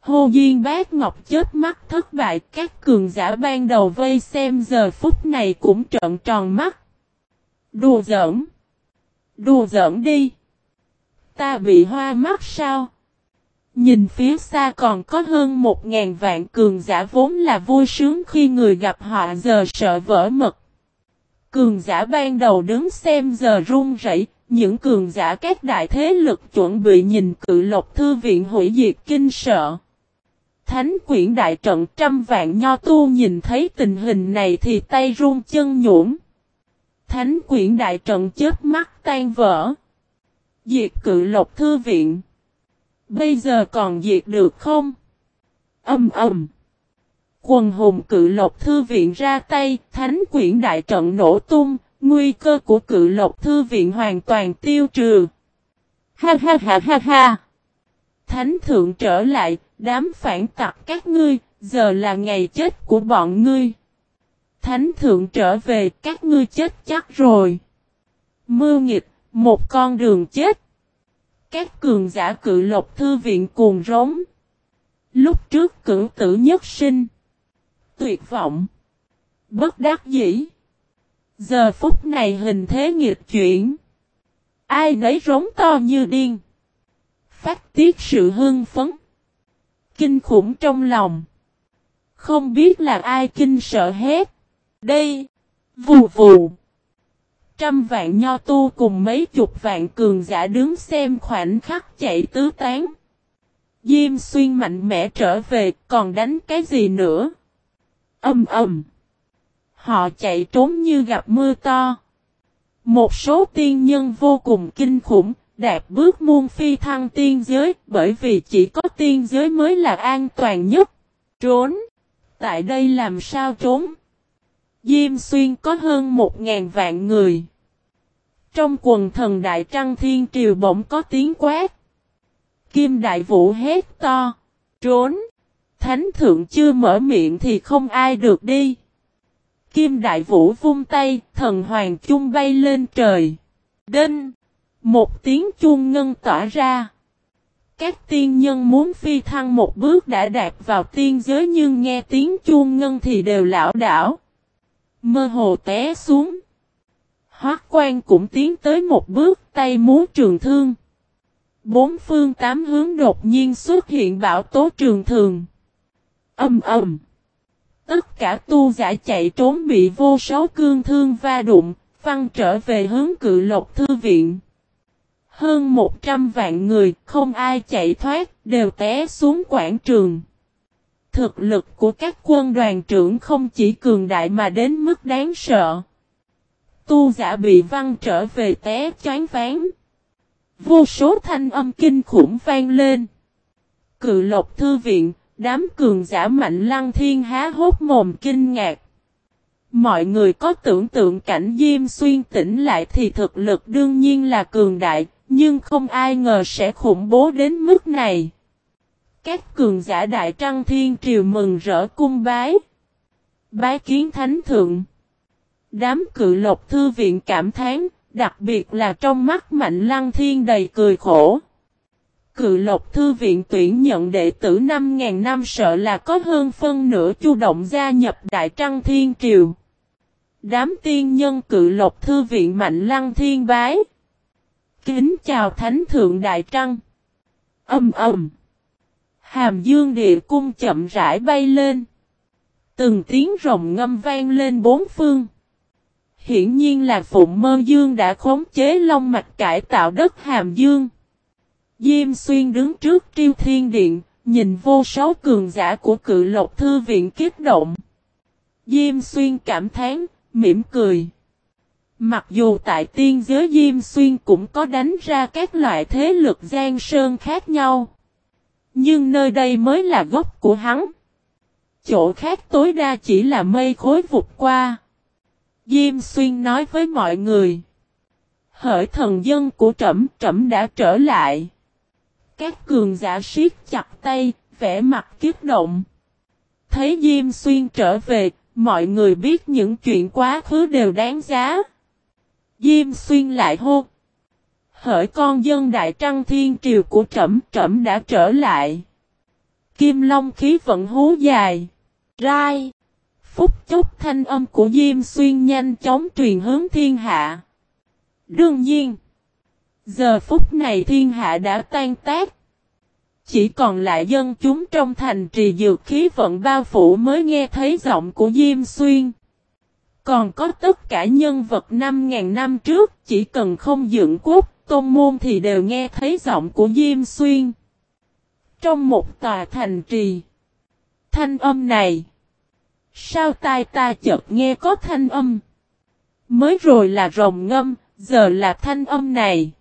Hồ Diên Bác Ngọc chết mắt thất bại, các cường giả ban đầu vây xem giờ phút này cũng trợn tròn mắt. Đùa giỡn. Đùa giỡn đi. Ta bị hoa mắt sao? Nhìn phía xa còn có hơn một ngàn vạn cường giả vốn là vui sướng khi người gặp họ giờ sợ vỡ mật. Cường giả ban đầu đứng xem giờ run rẩy, những cường giả các đại thế lực chuẩn bị nhìn cự lộc thư viện hủy diệt kinh sợ. Thánh quyển đại trận trăm vạn nho tu nhìn thấy tình hình này thì tay run chân nhũn. Thánh quyển đại trận chết mắt tan vỡ. Diệt cự lộc thư viện. Bây giờ còn diệt được không? Âm ầm. Quần hùng cự lộc thư viện ra tay, thánh quyển đại trận nổ tung, nguy cơ của cự lộc thư viện hoàn toàn tiêu trừ. Ha ha ha ha ha. Thánh thượng trở lại, đám phản tặc các ngươi, giờ là ngày chết của bọn ngươi. Thánh thượng trở về, các ngươi chết chắc rồi. Mưu nghịch, một con đường chết. Các cường giả cự lộc thư viện cuồng rống. Lúc trước cử tử nhất sinh. Tuyệt vọng. Bất đắc dĩ. Giờ phút này hình thế nghịch chuyển. Ai nấy rống to như điên. Phát tiết sự hưng phấn. Kinh khủng trong lòng. Không biết là ai kinh sợ hết. Đây. Vù vù. Trăm vạn nho tu cùng mấy chục vạn cường giả đứng xem khoảnh khắc chạy tứ tán. Diêm xuyên mạnh mẽ trở về, còn đánh cái gì nữa? Âm ầm. Họ chạy trốn như gặp mưa to. Một số tiên nhân vô cùng kinh khủng, đạp bước muôn phi thăng tiên giới, bởi vì chỉ có tiên giới mới là an toàn nhất. Trốn. Tại đây làm sao trốn? Diêm xuyên có hơn một ngàn vạn người. Trong quần thần đại trăng thiên triều bỗng có tiếng quát. Kim đại vũ hét to. Trốn. Thánh thượng chưa mở miệng thì không ai được đi. Kim đại vũ vung tay, thần hoàng chung bay lên trời. Đinh! Một tiếng chuông ngân tỏa ra. Các tiên nhân muốn phi thăng một bước đã đạt vào tiên giới nhưng nghe tiếng chuông ngân thì đều lão đảo. Mơ hồ té xuống. Hoác quan cũng tiến tới một bước tay múa trường thương. Bốn phương tám hướng đột nhiên xuất hiện bão tố trường thường. Âm ầm. Tất cả tu giả chạy trốn bị vô số cương thương va đụng, văng trở về hướng cự lộc thư viện. Hơn 100 vạn người, không ai chạy thoát, đều té xuống quảng trường. Thực lực của các quân đoàn trưởng không chỉ cường đại mà đến mức đáng sợ. Tu giả bị văng trở về té choáng ván. Vô số thanh âm kinh khủng vang lên. Cự lộc thư viện, đám cường giả mạnh lăng thiên há hốt mồm kinh ngạc. Mọi người có tưởng tượng cảnh Diêm Xuyên tỉnh lại thì thực lực đương nhiên là cường đại, nhưng không ai ngờ sẽ khủng bố đến mức này. Các cường giả đại trăng thiên triều mừng rỡ cung bái. Bái kiến thánh thượng. Đám cự lộc thư viện cảm thán, đặc biệt là trong mắt mạnh lăng thiên đầy cười khổ. Cự lộc thư viện tuyển nhận đệ tử 5.000 năm sợ là có hơn phân nửa chu động gia nhập Đại Trăng Thiên Triều. Đám tiên nhân cự lộc thư viện mạnh lăng thiên bái. Kính chào Thánh Thượng Đại Trăng. Âm ầm. Hàm dương địa cung chậm rãi bay lên. Từng tiếng rồng ngâm vang lên bốn phương. Hiển nhiên là Phụng Mơ Dương đã khống chế long mạch cải tạo đất Hàm Dương. Diêm Xuyên đứng trước triêu thiên điện, nhìn vô số cường giả của cự lộc thư viện kiếp động. Diêm Xuyên cảm thán, mỉm cười. Mặc dù tại tiên giới Diêm Xuyên cũng có đánh ra các loại thế lực gian sơn khác nhau. Nhưng nơi đây mới là gốc của hắn. Chỗ khác tối đa chỉ là mây khối vụt qua. Diêm Xuyên nói với mọi người. Hỡi thần dân của trẫm trẫm đã trở lại. Các cường giả siết chặt tay, vẻ mặt kiếp động. Thấy Diêm Xuyên trở về, mọi người biết những chuyện quá khứ đều đáng giá. Diêm Xuyên lại hô. Hỡi con dân đại trăng thiên triều của Trẩm Trẩm đã trở lại. Kim Long khí vận hú dài. Rai. Phúc chốc thanh âm của Diêm Xuyên nhanh chóng truyền hướng thiên hạ. Đương nhiên. Giờ phút này thiên hạ đã tan tác. Chỉ còn lại dân chúng trong thành trì dược khí vận bao phủ mới nghe thấy giọng của Diêm Xuyên. Còn có tất cả nhân vật 5.000 năm trước, chỉ cần không dưỡng quốc, tôn môn thì đều nghe thấy giọng của Diêm Xuyên. Trong một tòa thành trì, thanh âm này, sao tai ta chợt nghe có thanh âm? Mới rồi là rồng ngâm, giờ là thanh âm này.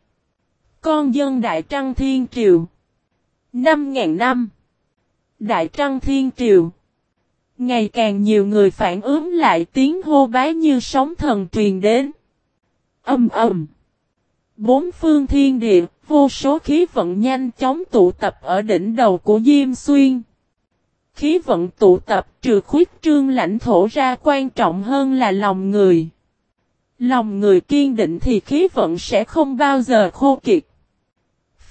Con dân Đại Trăng Thiên Triều. Năm ngàn năm. Đại Trăng Thiên Triều. Ngày càng nhiều người phản ứng lại tiếng hô bái như sóng thần truyền đến. Âm ầm. Bốn phương thiên địa, vô số khí vận nhanh chóng tụ tập ở đỉnh đầu của Diêm Xuyên. Khí vận tụ tập trừ khuyết trương lãnh thổ ra quan trọng hơn là lòng người. Lòng người kiên định thì khí vận sẽ không bao giờ khô kiệt.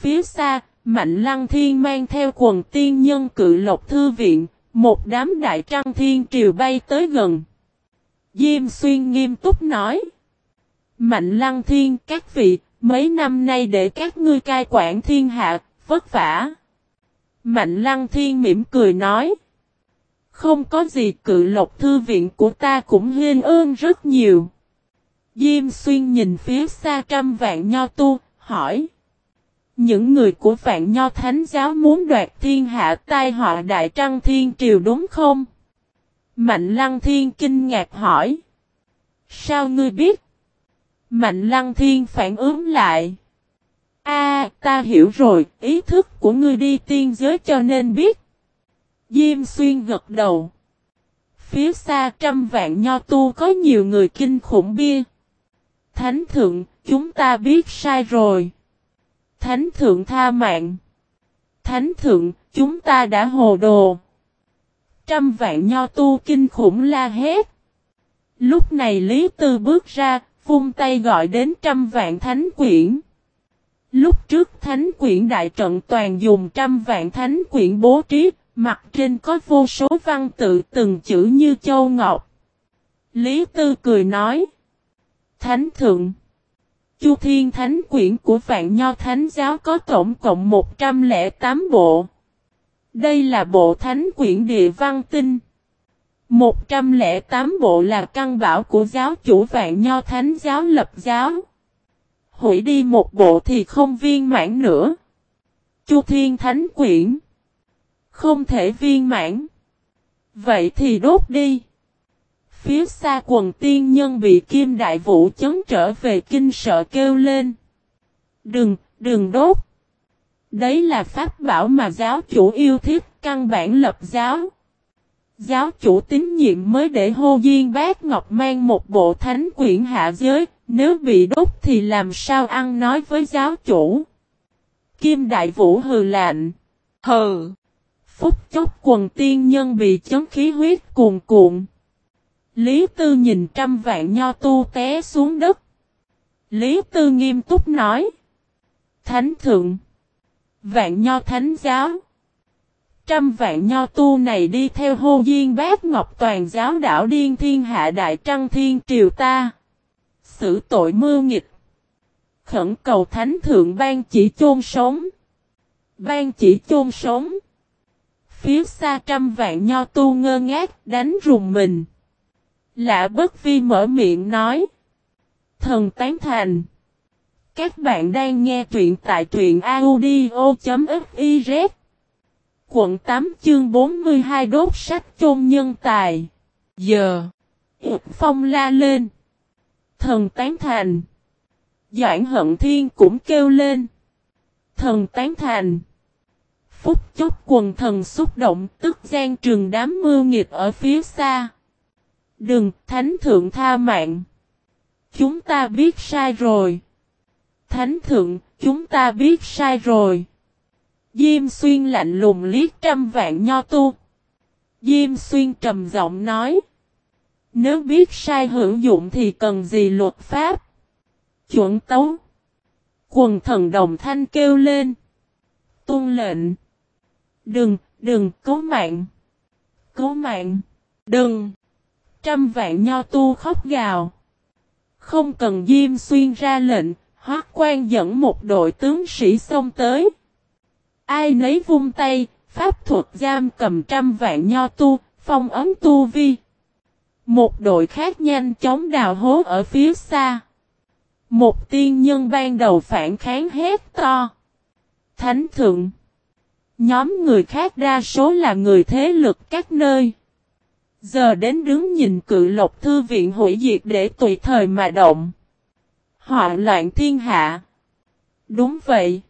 Phía xa, Mạnh Lăng Thiên mang theo quần tiên nhân cự lộc thư viện, một đám đại trăng thiên triều bay tới gần. Diêm Xuyên nghiêm túc nói. Mạnh Lăng Thiên các vị, mấy năm nay để các ngươi cai quản thiên hạ, vất vả. Mạnh Lăng Thiên mỉm cười nói. Không có gì cự lộc thư viện của ta cũng hiên ơn rất nhiều. Diêm xuyên nhìn phía xa trăm vạn nho tu, hỏi. Những người của vạn nho thánh giáo muốn đoạt thiên hạ tai họa đại trăng thiên triều đúng không? Mạnh lăng thiên kinh ngạc hỏi. Sao ngươi biết? Mạnh lăng thiên phản ứng lại. A, ta hiểu rồi, ý thức của ngươi đi tiên giới cho nên biết. Diêm xuyên gật đầu. Phía xa trăm vạn nho tu có nhiều người kinh khủng bia. Thánh thượng, chúng ta biết sai rồi. Thánh thượng tha mạng. Thánh thượng, chúng ta đã hồ đồ. Trăm vạn nho tu kinh khủng la hét. Lúc này Lý Tư bước ra, vung tay gọi đến trăm vạn thánh quyển. Lúc trước thánh quyển đại trận toàn dùng trăm vạn thánh quyển bố trí, mặt trên có vô số văn tự từng chữ như châu ngọc. Lý Tư cười nói. Thánh thượng. Chu Thiên Thánh quyển của Vạn Nho Thánh giáo có tổng cộng 108 bộ. Đây là bộ Thánh quyển địa văn tinh. 108 bộ là căn bảo của giáo chủ Vạn Nho Thánh giáo lập giáo. Hủy đi một bộ thì không viên mãn nữa. Chu Thiên Thánh quyển. Không thể viên mãn. Vậy thì đốt đi. Phía xa quần tiên nhân bị kim đại vũ chấn trở về kinh sợ kêu lên. Đừng, đừng đốt. Đấy là pháp bảo mà giáo chủ yêu thích căn bản lập giáo. Giáo chủ tín nhiệm mới để hô duyên bác Ngọc mang một bộ thánh quyển hạ giới, nếu bị đốt thì làm sao ăn nói với giáo chủ. Kim Đại Vũ hừ lạnh. Hừ. Phúc chốc quần tiên nhân bị chấn khí huyết cuồn cuộn. Lý Tư nhìn trăm vạn nho tu té xuống đất. Lý Tư nghiêm túc nói. Thánh thượng. Vạn nho thánh giáo. Trăm vạn nho tu này đi theo hô duyên bác ngọc toàn giáo đảo điên thiên hạ đại trăng thiên triều ta. Xử tội mưu nghịch. Khẩn cầu thánh thượng ban chỉ chôn sống. Ban chỉ chôn sống. Phía xa trăm vạn nho tu ngơ ngác đánh rùng mình. Lạ bất vi mở miệng nói. Thần tán thành. Các bạn đang nghe truyện tại truyện audio.fiz. Quận 8 chương 42 đốt sách chôn nhân tài. Giờ. Phong la lên. Thần tán thành. Doãn hận thiên cũng kêu lên. Thần tán thành. Phúc chốc quần thần xúc động, tức gian trường đám mưa nghiệt ở phía xa. Đừng, thánh thượng tha mạng. Chúng ta biết sai rồi. Thánh thượng, chúng ta biết sai rồi. Diêm xuyên lạnh lùng liếc trăm vạn nho tu. Diêm xuyên trầm giọng nói. Nếu biết sai hữu dụng thì cần gì luật pháp? Chuẩn tấu. Quần thần đồng thanh kêu lên. Tôn lệnh. Đừng, đừng, cứu mạng. Cứu mạng. Đừng. Trăm vạn nho tu khóc gào. Không cần Diêm Xuyên ra lệnh, Hoác quan dẫn một đội tướng sĩ xông tới. Ai nấy vung tay, pháp thuật giam cầm trăm vạn nho tu, phong ấm tu vi. Một đội khác nhanh chóng đào hố ở phía xa. Một tiên nhân ban đầu phản kháng hét to. Thánh thượng. Nhóm người khác đa số là người thế lực các nơi. Giờ đến đứng nhìn cự lộc thư viện hủy diệt để tùy thời mà động. Họ loạn thiên hạ. Đúng vậy.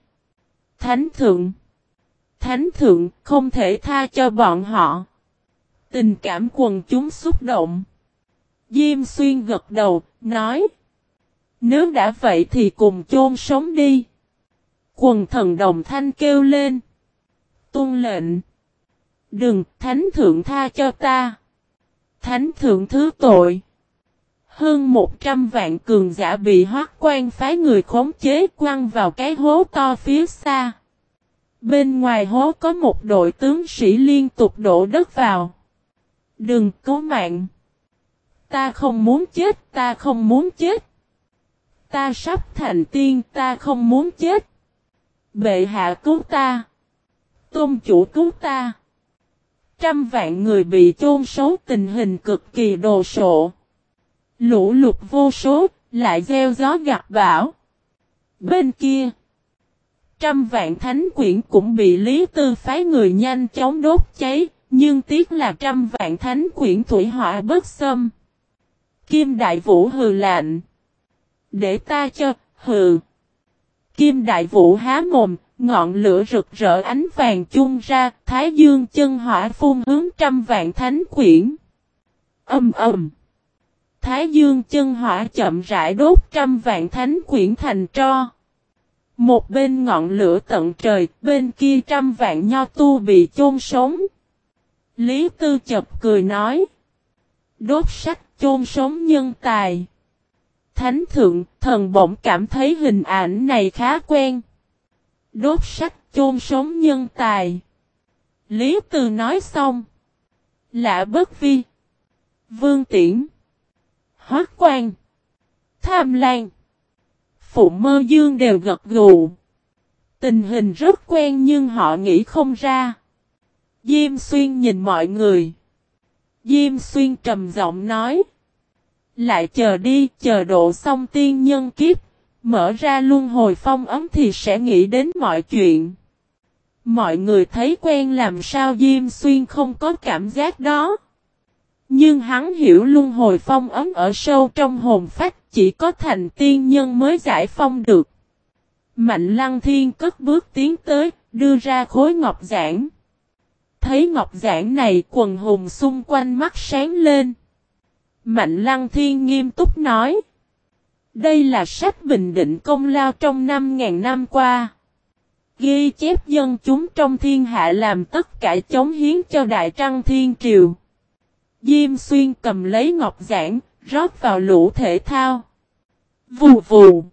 Thánh thượng. Thánh thượng không thể tha cho bọn họ. Tình cảm quần chúng xúc động. Diêm xuyên gật đầu, nói. Nếu đã vậy thì cùng chôn sống đi. Quần thần đồng thanh kêu lên. Tôn lệnh. Đừng, thánh thượng tha cho ta. Thánh thượng thứ tội. Hơn 100 vạn cường giả bị hoác quan phái người khống chế quăng vào cái hố to phía xa. Bên ngoài hố có một đội tướng sĩ liên tục đổ đất vào. Đừng cứu mạng. Ta không muốn chết, ta không muốn chết. Ta sắp thành tiên, ta không muốn chết. Bệ hạ cứu ta. Tôn chủ cứu ta. Trăm vạn người bị chôn xấu tình hình cực kỳ đồ sộ. Lũ lụt vô số, lại gieo gió gặt bão. Bên kia, trăm vạn thánh quyển cũng bị Lý Tư phái người nhanh chóng đốt cháy, nhưng tiếc là trăm vạn thánh quyển thủy họa bất xâm. Kim Đại Vũ hừ lạnh. Để ta cho, hừ. Kim Đại Vũ há mồm, ngọn lửa rực rỡ ánh vàng chung ra, Thái Dương chân hỏa phun hướng trăm vạn thánh quyển. Âm ầm. Thái Dương chân hỏa chậm rãi đốt trăm vạn thánh quyển thành tro. Một bên ngọn lửa tận trời, bên kia trăm vạn nho tu bị chôn sống. Lý Tư chập cười nói. Đốt sách chôn sống nhân tài. Thánh thượng, thần bỗng cảm thấy hình ảnh này khá quen. Đốt sách chôn sống nhân tài. Lý từ nói xong. Lạ bất vi. Vương Tiễn. Hót quan. Tham lan. Phụ mơ dương đều gật gù. Tình hình rất quen nhưng họ nghĩ không ra. Diêm xuyên nhìn mọi người. Diêm xuyên trầm giọng nói. Lại chờ đi, chờ độ xong tiên nhân kiếp. Mở ra luân hồi phong ấm thì sẽ nghĩ đến mọi chuyện. Mọi người thấy quen làm sao Diêm Xuyên không có cảm giác đó. Nhưng hắn hiểu luân hồi phong ấm ở sâu trong hồn phách chỉ có thành tiên nhân mới giải phong được. Mạnh lăng thiên cất bước tiến tới, đưa ra khối ngọc giảng. Thấy ngọc giảng này quần hùng xung quanh mắt sáng lên. Mạnh lăng thiên nghiêm túc nói. Đây là sách bình định công lao trong 5.000 năm qua. Ghi chép dân chúng trong thiên hạ làm tất cả chống hiến cho Đại Trăng Thiên Triều. Diêm xuyên cầm lấy ngọc giảng, rót vào lũ thể thao. Vù vù.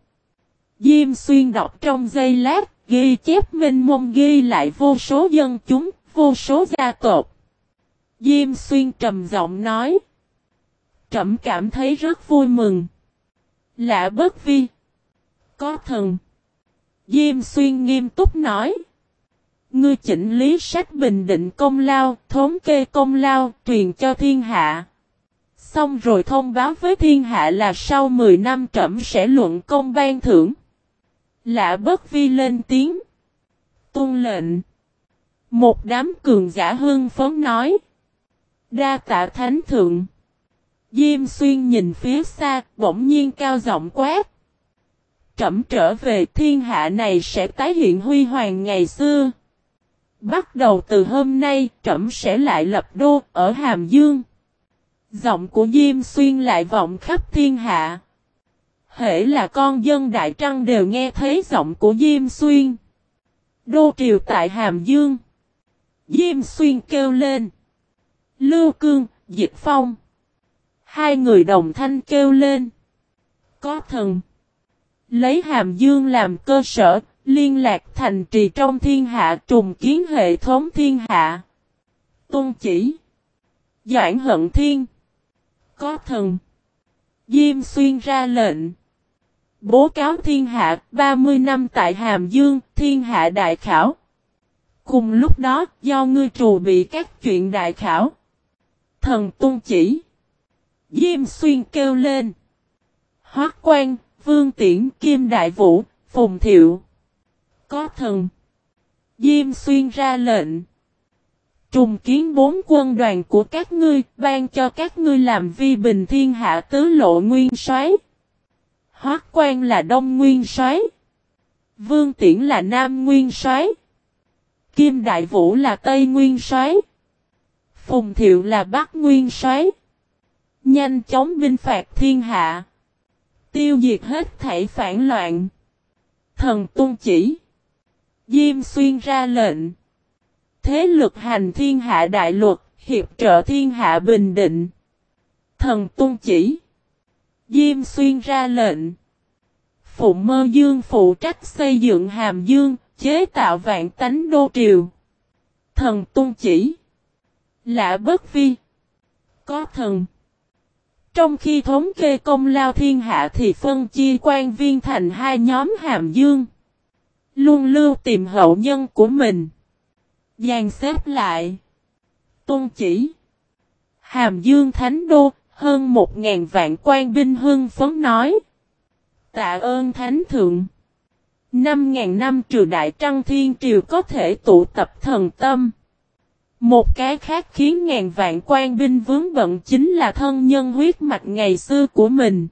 Diêm xuyên đọc trong giây lát, ghi chép minh mông ghi lại vô số dân chúng, vô số gia tộc. Diêm xuyên trầm giọng nói. Trẩm cảm thấy rất vui mừng. Lạ bất vi. Có thần. Diêm xuyên nghiêm túc nói. Ngươi chỉnh lý sách bình định công lao, thống kê công lao, truyền cho thiên hạ. Xong rồi thông báo với thiên hạ là sau 10 năm trẩm sẽ luận công ban thưởng. Lạ bất vi lên tiếng. Tôn lệnh. Một đám cường giả hưng phấn nói. Đa tạ thánh thượng. Diêm xuyên nhìn phía xa, bỗng nhiên cao giọng quát. Trẩm trở về thiên hạ này sẽ tái hiện huy hoàng ngày xưa. Bắt đầu từ hôm nay, trẩm sẽ lại lập đô ở Hàm Dương. Giọng của Diêm Xuyên lại vọng khắp thiên hạ. Hễ là con dân Đại Trăng đều nghe thấy giọng của Diêm Xuyên. Đô triều tại Hàm Dương. Diêm Xuyên kêu lên. Lưu Cương, Dịch Phong. Hai người đồng thanh kêu lên. Có thần. Lấy Hàm Dương làm cơ sở, liên lạc thành trì trong thiên hạ trùng kiến hệ thống thiên hạ. Tôn chỉ. Doãn hận thiên. Có thần. Diêm xuyên ra lệnh. Bố cáo thiên hạ 30 năm tại Hàm Dương, thiên hạ đại khảo. Cùng lúc đó, do ngươi trù bị các chuyện đại khảo. Thần tôn chỉ. Diêm xuyên kêu lên. Hoác quan, vương tiễn, kim đại vũ, phùng thiệu. Có thần. Diêm xuyên ra lệnh. Trùng kiến bốn quân đoàn của các ngươi, ban cho các ngươi làm vi bình thiên hạ tứ lộ nguyên soái. Hoác quan là đông nguyên soái. Vương Tiễn là nam nguyên soái. Kim Đại Vũ là tây nguyên soái. Phùng Thiệu là bắc nguyên soái. Nhanh chóng binh phạt thiên hạ. Tiêu diệt hết thảy phản loạn. Thần tung chỉ. Diêm xuyên ra lệnh. Thế lực hành thiên hạ đại luật, hiệp trợ thiên hạ bình định. Thần tung chỉ. Diêm xuyên ra lệnh. phụ mơ dương phụ trách xây dựng hàm dương, chế tạo vạn tánh đô triều. Thần tung chỉ. Lạ bất vi. Có thần. Trong khi thống kê công lao thiên hạ thì phân chia quan viên thành hai nhóm hàm dương. Luôn lưu tìm hậu nhân của mình. Dàn xếp lại. Tôn chỉ. Hàm dương thánh đô, hơn một ngàn vạn quan binh hưng phấn nói. Tạ ơn thánh thượng. Năm ngàn năm trừ đại trăng thiên triều có thể tụ tập thần tâm. Một cái khác khiến ngàn vạn quan binh vướng bận chính là thân nhân huyết mạch ngày xưa của mình.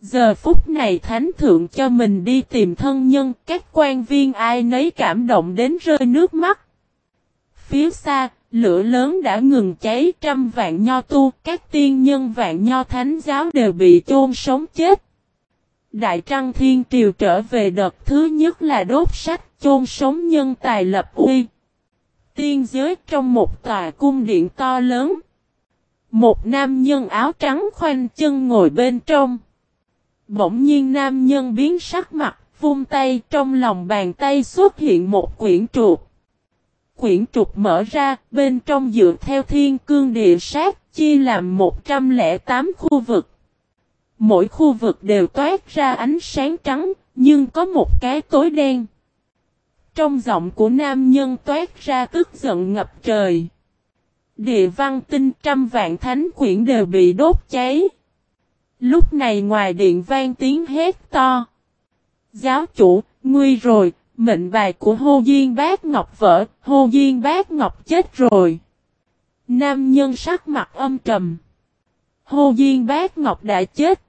Giờ phút này thánh thượng cho mình đi tìm thân nhân, các quan viên ai nấy cảm động đến rơi nước mắt. Phía xa, lửa lớn đã ngừng cháy trăm vạn nho tu, các tiên nhân vạn nho thánh giáo đều bị chôn sống chết. Đại Trăng Thiên Triều trở về đợt thứ nhất là đốt sách chôn sống nhân tài lập uy tiên giới trong một tòa cung điện to lớn. Một nam nhân áo trắng khoanh chân ngồi bên trong. Bỗng nhiên nam nhân biến sắc mặt, vung tay trong lòng bàn tay xuất hiện một quyển trục. Quyển trục mở ra, bên trong dựa theo thiên cương địa sát, chia làm 108 khu vực. Mỗi khu vực đều toát ra ánh sáng trắng, nhưng có một cái tối đen. Trong giọng của nam nhân toát ra tức giận ngập trời. Địa văn tinh trăm vạn thánh quyển đều bị đốt cháy. Lúc này ngoài điện vang tiếng hét to. Giáo chủ, nguy rồi, mệnh bài của hô duyên bác ngọc vỡ, hô duyên bác ngọc chết rồi. Nam nhân sắc mặt âm trầm. Hô duyên bác ngọc đã chết.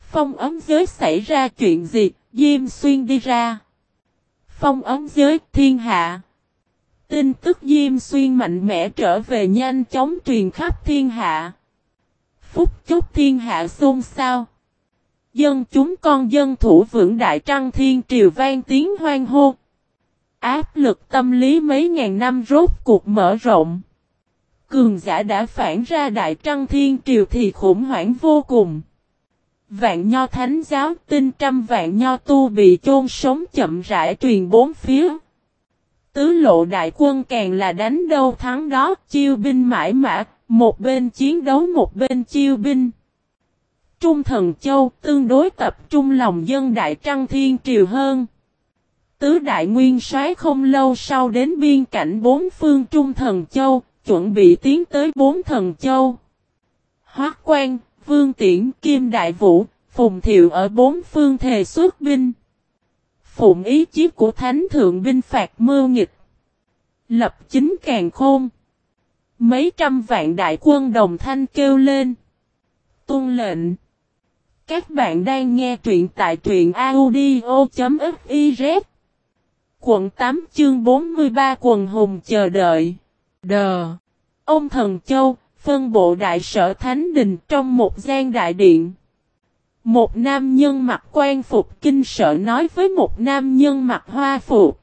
Phong ấm giới xảy ra chuyện gì, Diêm Xuyên đi ra. Phong ấm giới thiên hạ. Tin tức Diêm Xuyên mạnh mẽ trở về nhanh chóng truyền khắp thiên hạ. Phúc chúc thiên hạ xôn xao. Dân chúng con dân thủ vững đại trăng thiên triều vang tiếng hoang hô. Áp lực tâm lý mấy ngàn năm rốt cuộc mở rộng. Cường giả đã phản ra đại trăng thiên triều thì khủng hoảng vô cùng. Vạn nho thánh giáo tinh trăm vạn nho tu bị chôn sống chậm rãi truyền bốn phía. Tứ lộ đại quân càng là đánh đâu thắng đó, chiêu binh mãi mã, một bên chiến đấu một bên chiêu binh. Trung thần châu tương đối tập trung lòng dân đại trăng thiên triều hơn. Tứ đại nguyên soái không lâu sau đến biên cảnh bốn phương trung thần châu, chuẩn bị tiến tới bốn thần châu. Hoác quan, Vương Tiễn Kim Đại Vũ, Phùng Thiệu ở bốn phương thề xuất binh. Phụng ý chí của Thánh Thượng binh phạt mưu nghịch. Lập chính càng khôn. Mấy trăm vạn đại quân đồng thanh kêu lên. Tuân lệnh. Các bạn đang nghe truyện tại truyện audio.fiz. Quận 8 chương 43 quần hùng chờ đợi. Đờ. Ông Thần Châu, phân bộ đại sở Thánh Đình trong một gian đại điện. Một nam nhân mặc quan phục kinh sợ nói với một nam nhân mặc hoa phục.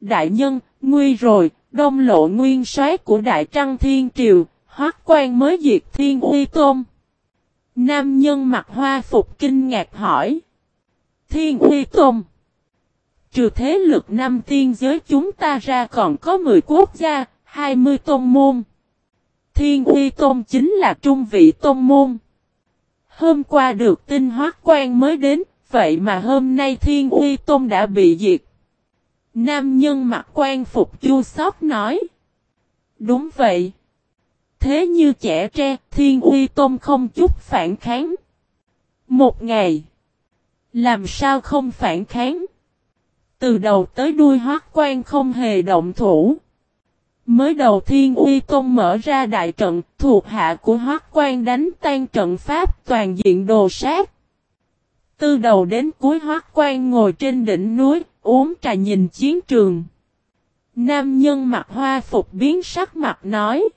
Đại nhân, nguy rồi, đông lộ nguyên soái của Đại Trăng Thiên Triều, hoác quan mới diệt Thiên Uy Tôn. Nam nhân mặc hoa phục kinh ngạc hỏi. Thiên Uy Tôn. Trừ thế lực năm tiên giới chúng ta ra còn có 10 quốc gia, 20 tôn môn. Thiên Uy Tôn chính là trung vị tôn môn. Hôm qua được tin hoác quan mới đến, vậy mà hôm nay Thiên Uy Tôn đã bị diệt. Nam nhân mặc quan phục chua sóc nói. Đúng vậy. Thế như trẻ tre, Thiên Uy Tôn không chút phản kháng. Một ngày. Làm sao không phản kháng? Từ đầu tới đuôi hoác quan không hề động thủ. Mới đầu Thiên Uy Tôn mở ra đại trận, thuộc hạ của Hoác Quan đánh tan trận pháp toàn diện đồ sát. Từ đầu đến cuối Hoác Quan ngồi trên đỉnh núi, uống trà nhìn chiến trường. Nam nhân mặc hoa phục biến sắc mặt nói.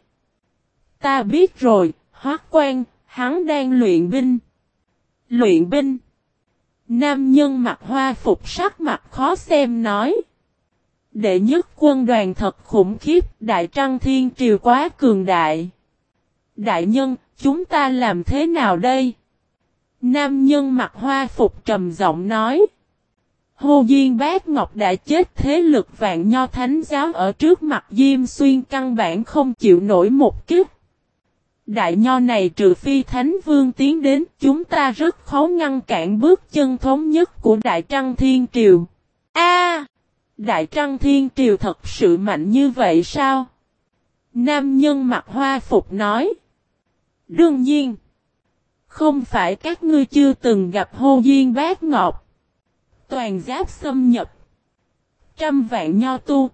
Ta biết rồi, Hoác Quan, hắn đang luyện binh. Luyện binh. Nam nhân mặc hoa phục sắc mặt khó xem nói. Đệ nhất quân đoàn thật khủng khiếp, Đại Trăng Thiên Triều quá cường đại. Đại nhân, chúng ta làm thế nào đây? Nam nhân mặc hoa phục trầm giọng nói. Hồ Duyên Bác Ngọc đã chết thế lực vạn nho thánh giáo ở trước mặt Diêm Xuyên căn bản không chịu nổi một kiếp. Đại nho này trừ phi thánh vương tiến đến chúng ta rất khó ngăn cản bước chân thống nhất của Đại Trăng Thiên Triều. A Đại Trăng Thiên Triều thật sự mạnh như vậy sao? Nam nhân mặc hoa phục nói. Đương nhiên. Không phải các ngươi chưa từng gặp hô duyên bát ngọc. Toàn giáp xâm nhập. Trăm vạn nho tu.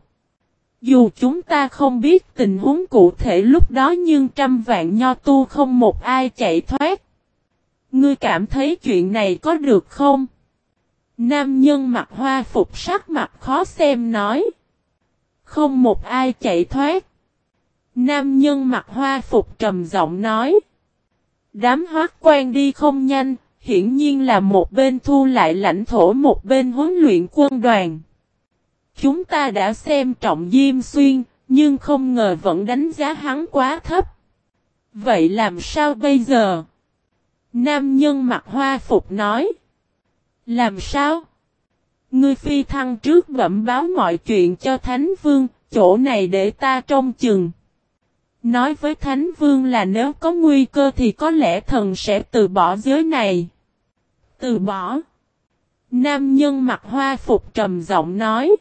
Dù chúng ta không biết tình huống cụ thể lúc đó nhưng trăm vạn nho tu không một ai chạy thoát. Ngươi cảm thấy chuyện này có được không? Nam nhân mặc hoa phục sắc mặt khó xem nói. Không một ai chạy thoát. Nam nhân mặc hoa phục trầm giọng nói. Đám hoác quan đi không nhanh, hiển nhiên là một bên thu lại lãnh thổ một bên huấn luyện quân đoàn. Chúng ta đã xem trọng Diêm Xuyên, nhưng không ngờ vẫn đánh giá hắn quá thấp. Vậy làm sao bây giờ? Nam nhân mặc hoa phục nói. Làm sao? Ngươi phi thăng trước bẩm báo mọi chuyện cho Thánh Vương, chỗ này để ta trông chừng. Nói với Thánh Vương là nếu có nguy cơ thì có lẽ thần sẽ từ bỏ giới này. Từ bỏ. Nam nhân mặc hoa phục trầm giọng nói.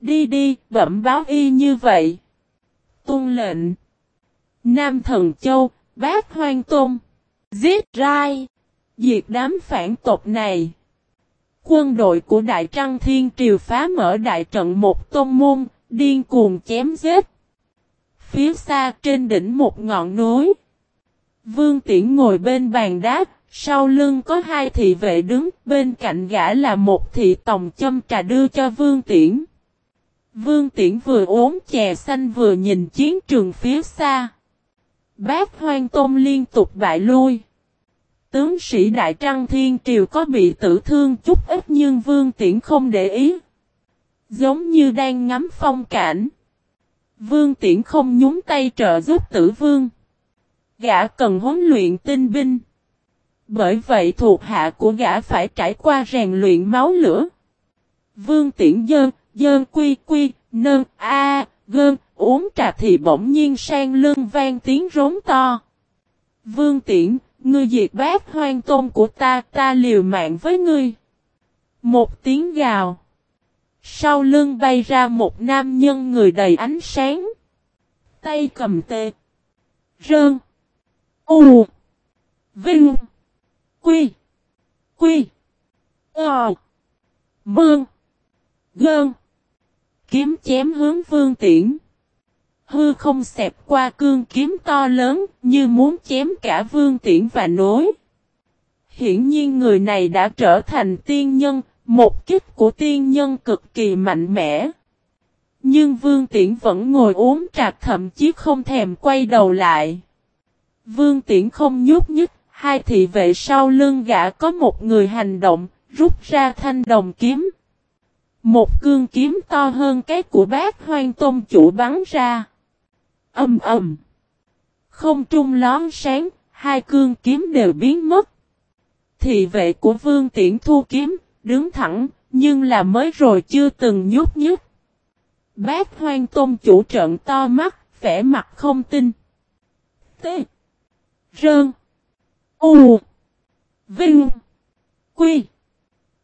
Đi đi, bẩm báo y như vậy. Tôn lệnh. Nam thần châu, bác hoang tôn. Giết rai. Diệt đám phản tộc này. Quân đội của Đại Trăng Thiên Triều phá mở đại trận một tôn môn, điên cuồng chém giết. Phía xa trên đỉnh một ngọn núi. Vương Tiễn ngồi bên bàn đá, sau lưng có hai thị vệ đứng, bên cạnh gã là một thị tòng châm trà đưa cho Vương Tiễn. Vương Tiễn vừa uống chè xanh vừa nhìn chiến trường phía xa. Bác Hoang tôm liên tục bại lui. Tướng sĩ Đại Trăng Thiên Triều có bị tử thương chút ít nhưng Vương Tiễn không để ý. Giống như đang ngắm phong cảnh. Vương Tiễn không nhúng tay trợ giúp tử vương. Gã cần huấn luyện tinh binh. Bởi vậy thuộc hạ của gã phải trải qua rèn luyện máu lửa. Vương Tiễn dơn, dơn quy quy, nơn, a, gơn, uống trà thì bỗng nhiên sang lưng vang tiếng rống to. Vương Tiễn, Ngươi diệt bác hoang tôn của ta, ta liều mạng với ngươi. Một tiếng gào. Sau lưng bay ra một nam nhân người đầy ánh sáng. Tay cầm tê. Rơn. U. Vinh. Quy. Quy. Ờ. Mương. Gơn. Kiếm chém hướng vương tiễn. Hư không xẹp qua cương kiếm to lớn như muốn chém cả vương tiễn và nối. Hiển nhiên người này đã trở thành tiên nhân, một kích của tiên nhân cực kỳ mạnh mẽ. Nhưng Vương Tiễn vẫn ngồi uống trà thậm chí không thèm quay đầu lại. Vương Tiễn không nhúc nhích, hai thị vệ sau lưng gã có một người hành động, rút ra thanh đồng kiếm. Một cương kiếm to hơn cái của bác hoang tôn chủ bắn ra. Âm ầm. Không trung lón sáng, hai cương kiếm đều biến mất. Thị vệ của vương tiễn thu kiếm, đứng thẳng, nhưng là mới rồi chưa từng nhúc nhích. Bác hoang tôn chủ trận to mắt, vẻ mặt không tin. T. Rơn. U. Vinh. Quy.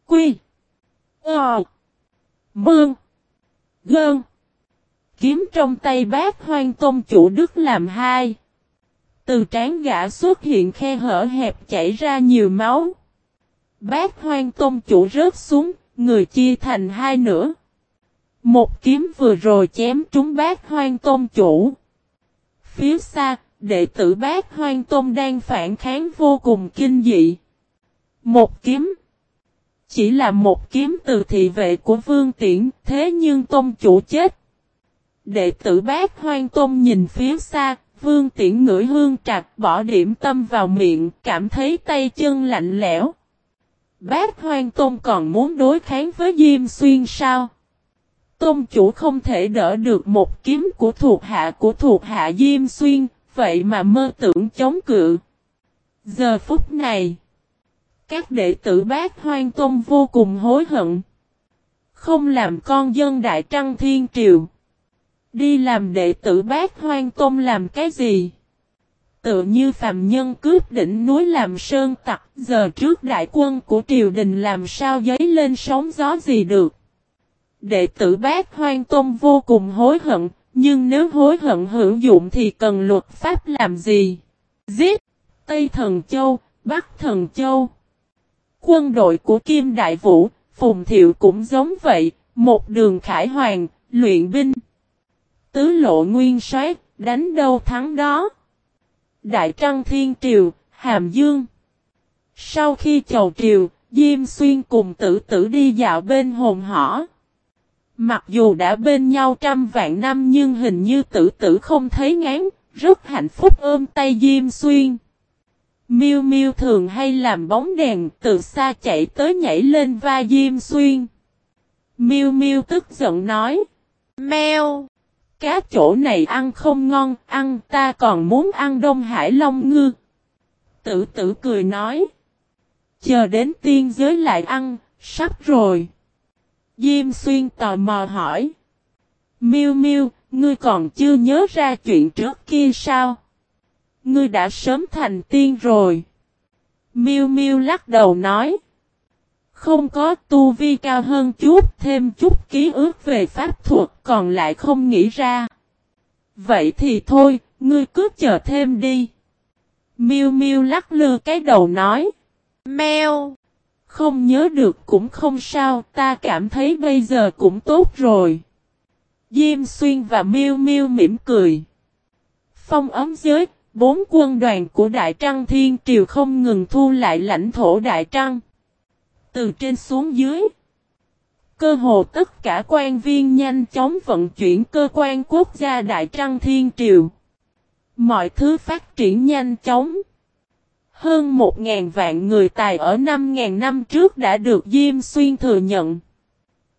Quy. Ờ. Mương. Gơn. Kiếm trong tay bác hoang tôn chủ đức làm hai. Từ trán gã xuất hiện khe hở hẹp chảy ra nhiều máu. Bác hoang tôn chủ rớt xuống, người chia thành hai nửa. Một kiếm vừa rồi chém trúng bác hoang tôn chủ. Phía xa, đệ tử bác hoang tôn đang phản kháng vô cùng kinh dị. Một kiếm. Chỉ là một kiếm từ thị vệ của vương tiễn, thế nhưng tôn chủ chết. Đệ tử bác hoang tôn nhìn phía xa, vương tiễn ngửi hương trạc bỏ điểm tâm vào miệng, cảm thấy tay chân lạnh lẽo. Bác hoang tôn còn muốn đối kháng với Diêm Xuyên sao? Tôn chủ không thể đỡ được một kiếm của thuộc hạ của thuộc hạ Diêm Xuyên, vậy mà mơ tưởng chống cự. Giờ phút này, các đệ tử bác hoang tôn vô cùng hối hận. Không làm con dân Đại Trăng Thiên Triều. Đi làm đệ tử bác hoang tôn làm cái gì? Tự như phàm nhân cướp đỉnh núi làm sơn tặc, giờ trước đại quân của triều đình làm sao giấy lên sóng gió gì được. Đệ tử bác hoang tôn vô cùng hối hận, nhưng nếu hối hận hữu dụng thì cần luật pháp làm gì? Giết! Tây Thần Châu, Bắc Thần Châu. Quân đội của Kim Đại Vũ, Phùng Thiệu cũng giống vậy, một đường khải hoàng, luyện binh. Tứ lộ nguyên soát, đánh đâu thắng đó. Đại Trăng Thiên Triều, Hàm Dương. Sau khi chầu triều, Diêm Xuyên cùng tử tử đi dạo bên hồn hỏ. Mặc dù đã bên nhau trăm vạn năm nhưng hình như tử tử không thấy ngán, rất hạnh phúc ôm tay Diêm Xuyên. Miêu Miêu thường hay làm bóng đèn từ xa chạy tới nhảy lên va Diêm Xuyên. Miêu Miêu tức giận nói. Mèo! Cá chỗ này ăn không ngon, ăn ta còn muốn ăn Đông Hải Long Ngư. Tử tử cười nói. Chờ đến tiên giới lại ăn, sắp rồi. Diêm xuyên tò mò hỏi. Miu Miu, ngươi còn chưa nhớ ra chuyện trước kia sao? Ngươi đã sớm thành tiên rồi. Miu Miu lắc đầu nói. Không có tu vi cao hơn chút, thêm chút ký ức về pháp thuật còn lại không nghĩ ra. Vậy thì thôi, ngươi cứ chờ thêm đi. Miu Miu lắc lư cái đầu nói. Mèo. Không nhớ được cũng không sao, ta cảm thấy bây giờ cũng tốt rồi. Diêm Xuyên và Miu Miu mỉm cười. Phong ấm giới, bốn quân đoàn của Đại Trăng Thiên Triều không ngừng thu lại lãnh thổ Đại Trăng. Từ trên xuống dưới. Cơ hồ tất cả quan viên nhanh chóng vận chuyển cơ quan quốc gia Đại Trăng Thiên Triều. Mọi thứ phát triển nhanh chóng. Hơn một ngàn vạn người tài ở năm ngàn năm trước đã được Diêm Xuyên thừa nhận.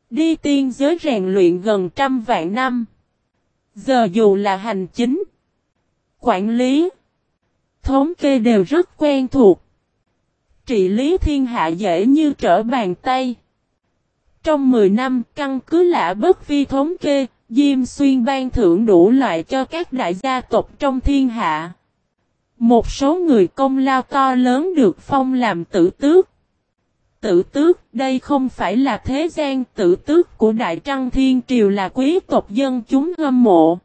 Đi tiên giới rèn luyện gần trăm vạn năm. Giờ dù là hành chính, quản lý, thống kê đều rất quen thuộc trị lý thiên hạ dễ như trở bàn tay. Trong 10 năm, căn cứ lạ bất vi thống kê, Diêm Xuyên ban thưởng đủ loại cho các đại gia tộc trong thiên hạ. Một số người công lao to lớn được phong làm tử tước. Tử tước, đây không phải là thế gian tử tước của Đại Trăng Thiên Triều là quý tộc dân chúng hâm mộ.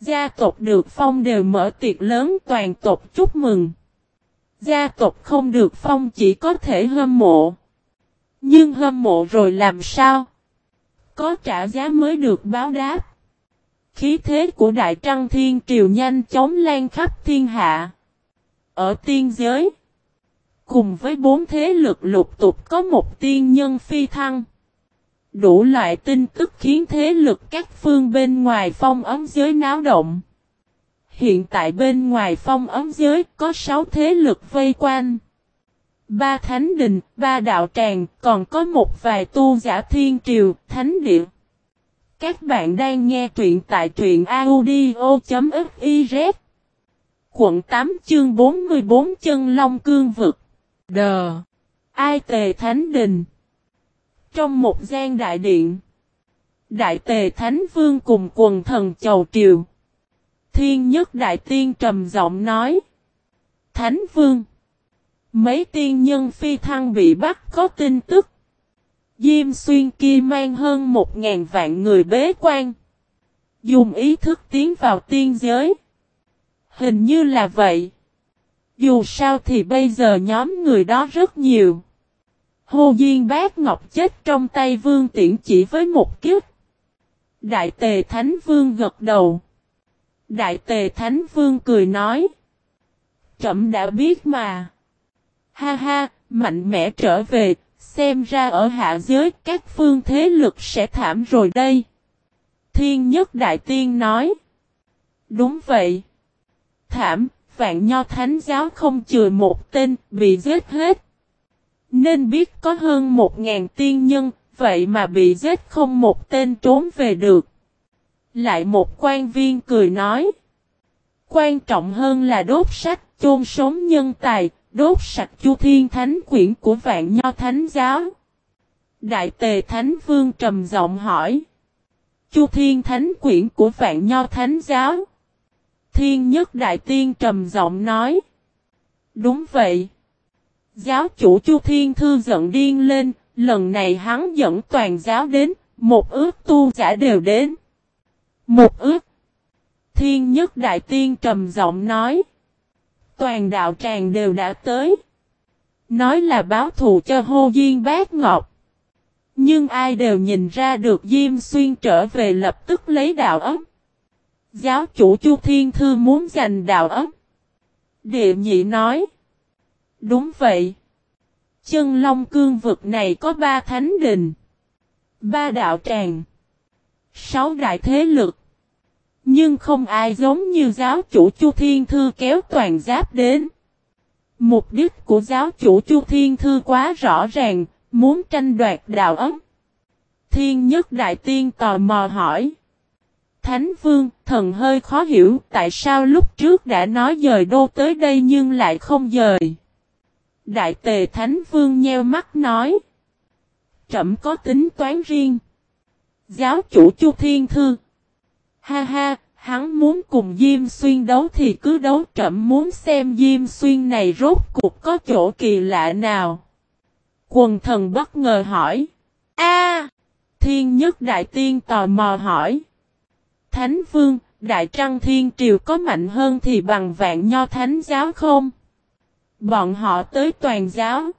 Gia tộc được phong đều mở tiệc lớn toàn tộc chúc mừng. Gia tộc không được phong chỉ có thể hâm mộ. Nhưng hâm mộ rồi làm sao? Có trả giá mới được báo đáp. khí thế của Đại Trăng Thiên Triều nhanh chóng lan khắp thiên hạ. Ở tiên giới, cùng với bốn thế lực lục tục có một tiên nhân phi thăng. Đủ loại tin tức khiến thế lực các phương bên ngoài phong ấm giới náo động. Hiện tại bên ngoài phong ấm giới có sáu thế lực vây quanh. Ba thánh đình, ba đạo tràng, còn có một vài tu giả thiên triều, thánh địa. Các bạn đang nghe truyện tại truyện audio.fiz Quận 8 chương 44 chân Long Cương Vực. Đờ. Ai tề thánh đình? Trong một gian đại điện Đại tề thánh vương cùng quần thần chầu triều. Thiên nhất đại tiên trầm giọng nói Thánh vương, Mấy tiên nhân phi thăng bị bắt có tin tức Diêm xuyên kia mang hơn một ngàn vạn người bế quan. Dùng ý thức tiến vào tiên giới. Hình như là vậy. Dù sao thì bây giờ nhóm người đó rất nhiều. Hồ Diên Bác Ngọc chết trong tay Vương Tiễn chỉ với một kiếp. Đại Tề Thánh Vương gật đầu. Đại Tề Thánh Vương cười nói. Trậm đã biết mà. Ha ha, mạnh mẽ trở về, Xem ra ở hạ giới các phương thế lực sẽ thảm rồi đây. Thiên nhất đại tiên nói. Đúng vậy. Thảm, vạn nho thánh giáo không chừa một tên, bị giết hết. Nên biết có hơn một ngàn tiên nhân, vậy mà bị giết không một tên trốn về được. Lại một quan viên cười nói. Quan trọng hơn là đốt sách, chôn sống nhân tài, đốt sạch chu thiên thánh quyển của vạn nho thánh giáo. Đại tề thánh vương trầm giọng hỏi. Chu thiên thánh quyển của vạn nho thánh giáo. Thiên nhất đại tiên trầm giọng nói. Đúng vậy. Giáo chủ Chu Thiên Thư giận điên lên, lần này hắn dẫn toàn giáo đến, một ước tu giả đều đến. Một ước. Thiên nhất đại tiên trầm giọng nói toàn đạo tràng đều đã tới. Nói là báo thù cho hô duyên bác ngọc. Nhưng ai đều nhìn ra được Diêm Xuyên trở về lập tức lấy đạo ấm. Giáo chủ Chu Thiên Thư muốn giành đạo ấm. Địa nhị nói. Đúng vậy. Chân Long Cương vực này có ba thánh đình. Ba đạo tràng. Sáu đại thế lực. Nhưng không ai giống như giáo chủ Chu Thiên Thư kéo toàn giáp đến. Mục đích của giáo chủ Chu Thiên Thư quá rõ ràng, muốn tranh đoạt đạo ấm. Thiên nhất đại tiên tò mò hỏi. Thánh vương, thần hơi khó hiểu tại sao lúc trước đã nói dời đô tới đây nhưng lại không dời. Đại tề thánh vương nheo mắt nói. Trẩm có tính toán riêng. Giáo chủ Chu Thiên Thư. Ha ha, hắn muốn cùng Diêm Xuyên đấu thì cứ đấu trẫm muốn xem Diêm Xuyên này rốt cuộc có chỗ kỳ lạ nào. Quần thần bất ngờ hỏi. A Thiên nhất đại tiên tò mò hỏi. Thánh vương, đại trăng thiên triều có mạnh hơn thì bằng vạn nho thánh giáo không? Bọn họ tới toàn giáo.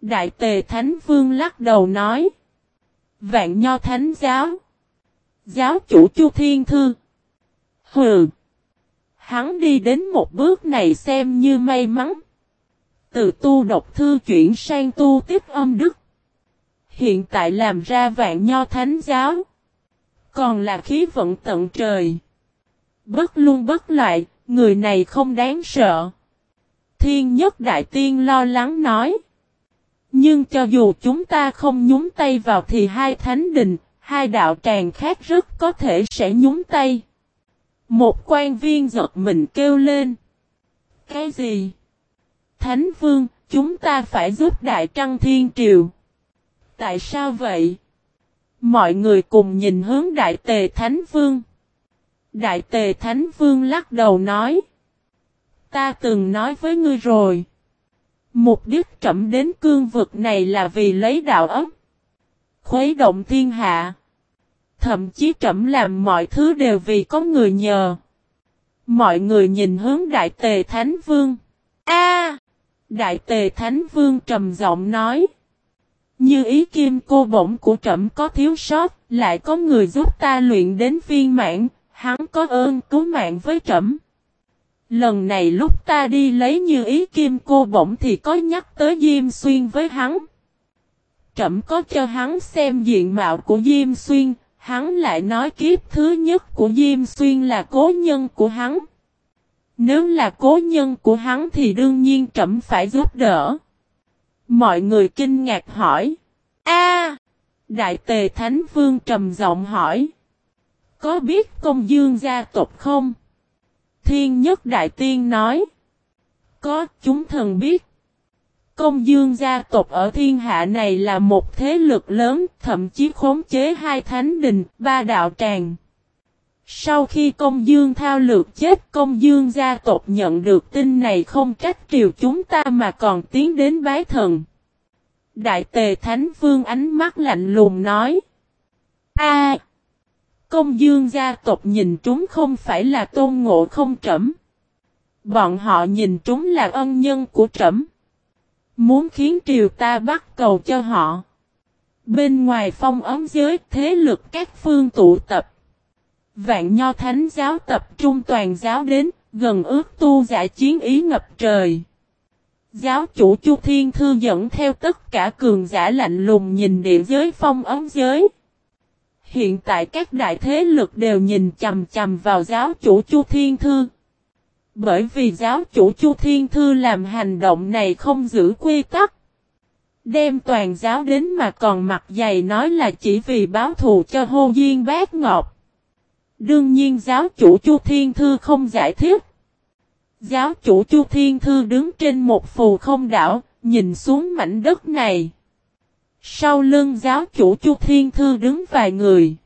Đại tề thánh vương lắc đầu nói. Vạn nho thánh giáo. Giáo chủ Chu Thiên Thư. Hừ. Hắn đi đến một bước này xem như may mắn. Từ tu độc thư chuyển sang tu tiếp âm đức. Hiện tại làm ra vạn nho thánh giáo. Còn là khí vận tận trời. Bất luôn bất loại người này không đáng sợ. Thiên nhất đại tiên lo lắng nói. Nhưng cho dù chúng ta không nhúng tay vào thì hai thánh đình, hai đạo tràng khác rất có thể sẽ nhúng tay. Một quan viên giật mình kêu lên. Cái gì? Thánh vương, chúng ta phải giúp Đại Trăng Thiên Triều. Tại sao vậy? Mọi người cùng nhìn hướng Đại Tề Thánh Vương. Đại Tề Thánh Vương lắc đầu nói. Ta từng nói với ngươi rồi. Mục đích trẩm đến cương vực này là vì lấy đạo ấm. Khuấy động thiên hạ. Thậm chí trẫm làm mọi thứ đều vì có người nhờ. Mọi người nhìn hướng Đại Tề Thánh Vương. A! Đại Tề Thánh Vương trầm giọng nói. Như ý kim cô bổng của trẫm có thiếu sót, lại có người giúp ta luyện đến viên mãn, hắn có ơn cứu mạng với trẫm. Lần này lúc ta đi lấy như ý kim cô bổng thì có nhắc tới Diêm Xuyên với hắn. Trẫm có cho hắn xem diện mạo của Diêm Xuyên, hắn lại nói kiếp thứ nhất của Diêm Xuyên là cố nhân của hắn. Nếu là cố nhân của hắn thì đương nhiên trẫm phải giúp đỡ. Mọi người kinh ngạc hỏi. A, Đại tề Thánh Vương trầm giọng hỏi. Có biết công dương gia tộc không? Thiên nhất đại tiên nói. Có, chúng thần biết. Công dương gia tộc ở thiên hạ này là một thế lực lớn, thậm chí khống chế hai thánh đình, ba đạo tràng. Sau khi công dương thao lược chết công dương gia tộc nhận được tin này không trách triều chúng ta mà còn tiến đến bái thần. Đại tề thánh vương ánh mắt lạnh lùng nói. A, Công dương gia tộc nhìn chúng không phải là tôn ngộ không trẫm. Bọn họ nhìn chúng là ân nhân của trẫm. Muốn khiến triều ta bắt cầu cho họ. Bên ngoài phong ấm giới thế lực các phương tụ tập. Vạn nho thánh giáo tập trung toàn giáo đến, gần ước tu giả chiến ý ngập trời. Giáo chủ Chu Thiên Thư dẫn theo tất cả cường giả lạnh lùng nhìn địa giới phong ấm giới. Hiện tại các đại thế lực đều nhìn chầm chầm vào giáo chủ Chu Thiên Thư. Bởi vì giáo chủ Chu Thiên Thư làm hành động này không giữ quy tắc. Đem toàn giáo đến mà còn mặt dày nói là chỉ vì báo thù cho hô duyên bác ngọc. Đương nhiên giáo chủ Chu Thiên Thư không giải thích. Giáo chủ Chu Thiên Thư đứng trên một phù không đảo, nhìn xuống mảnh đất này. Sau lưng giáo chủ Chu Thiên Thư đứng vài người.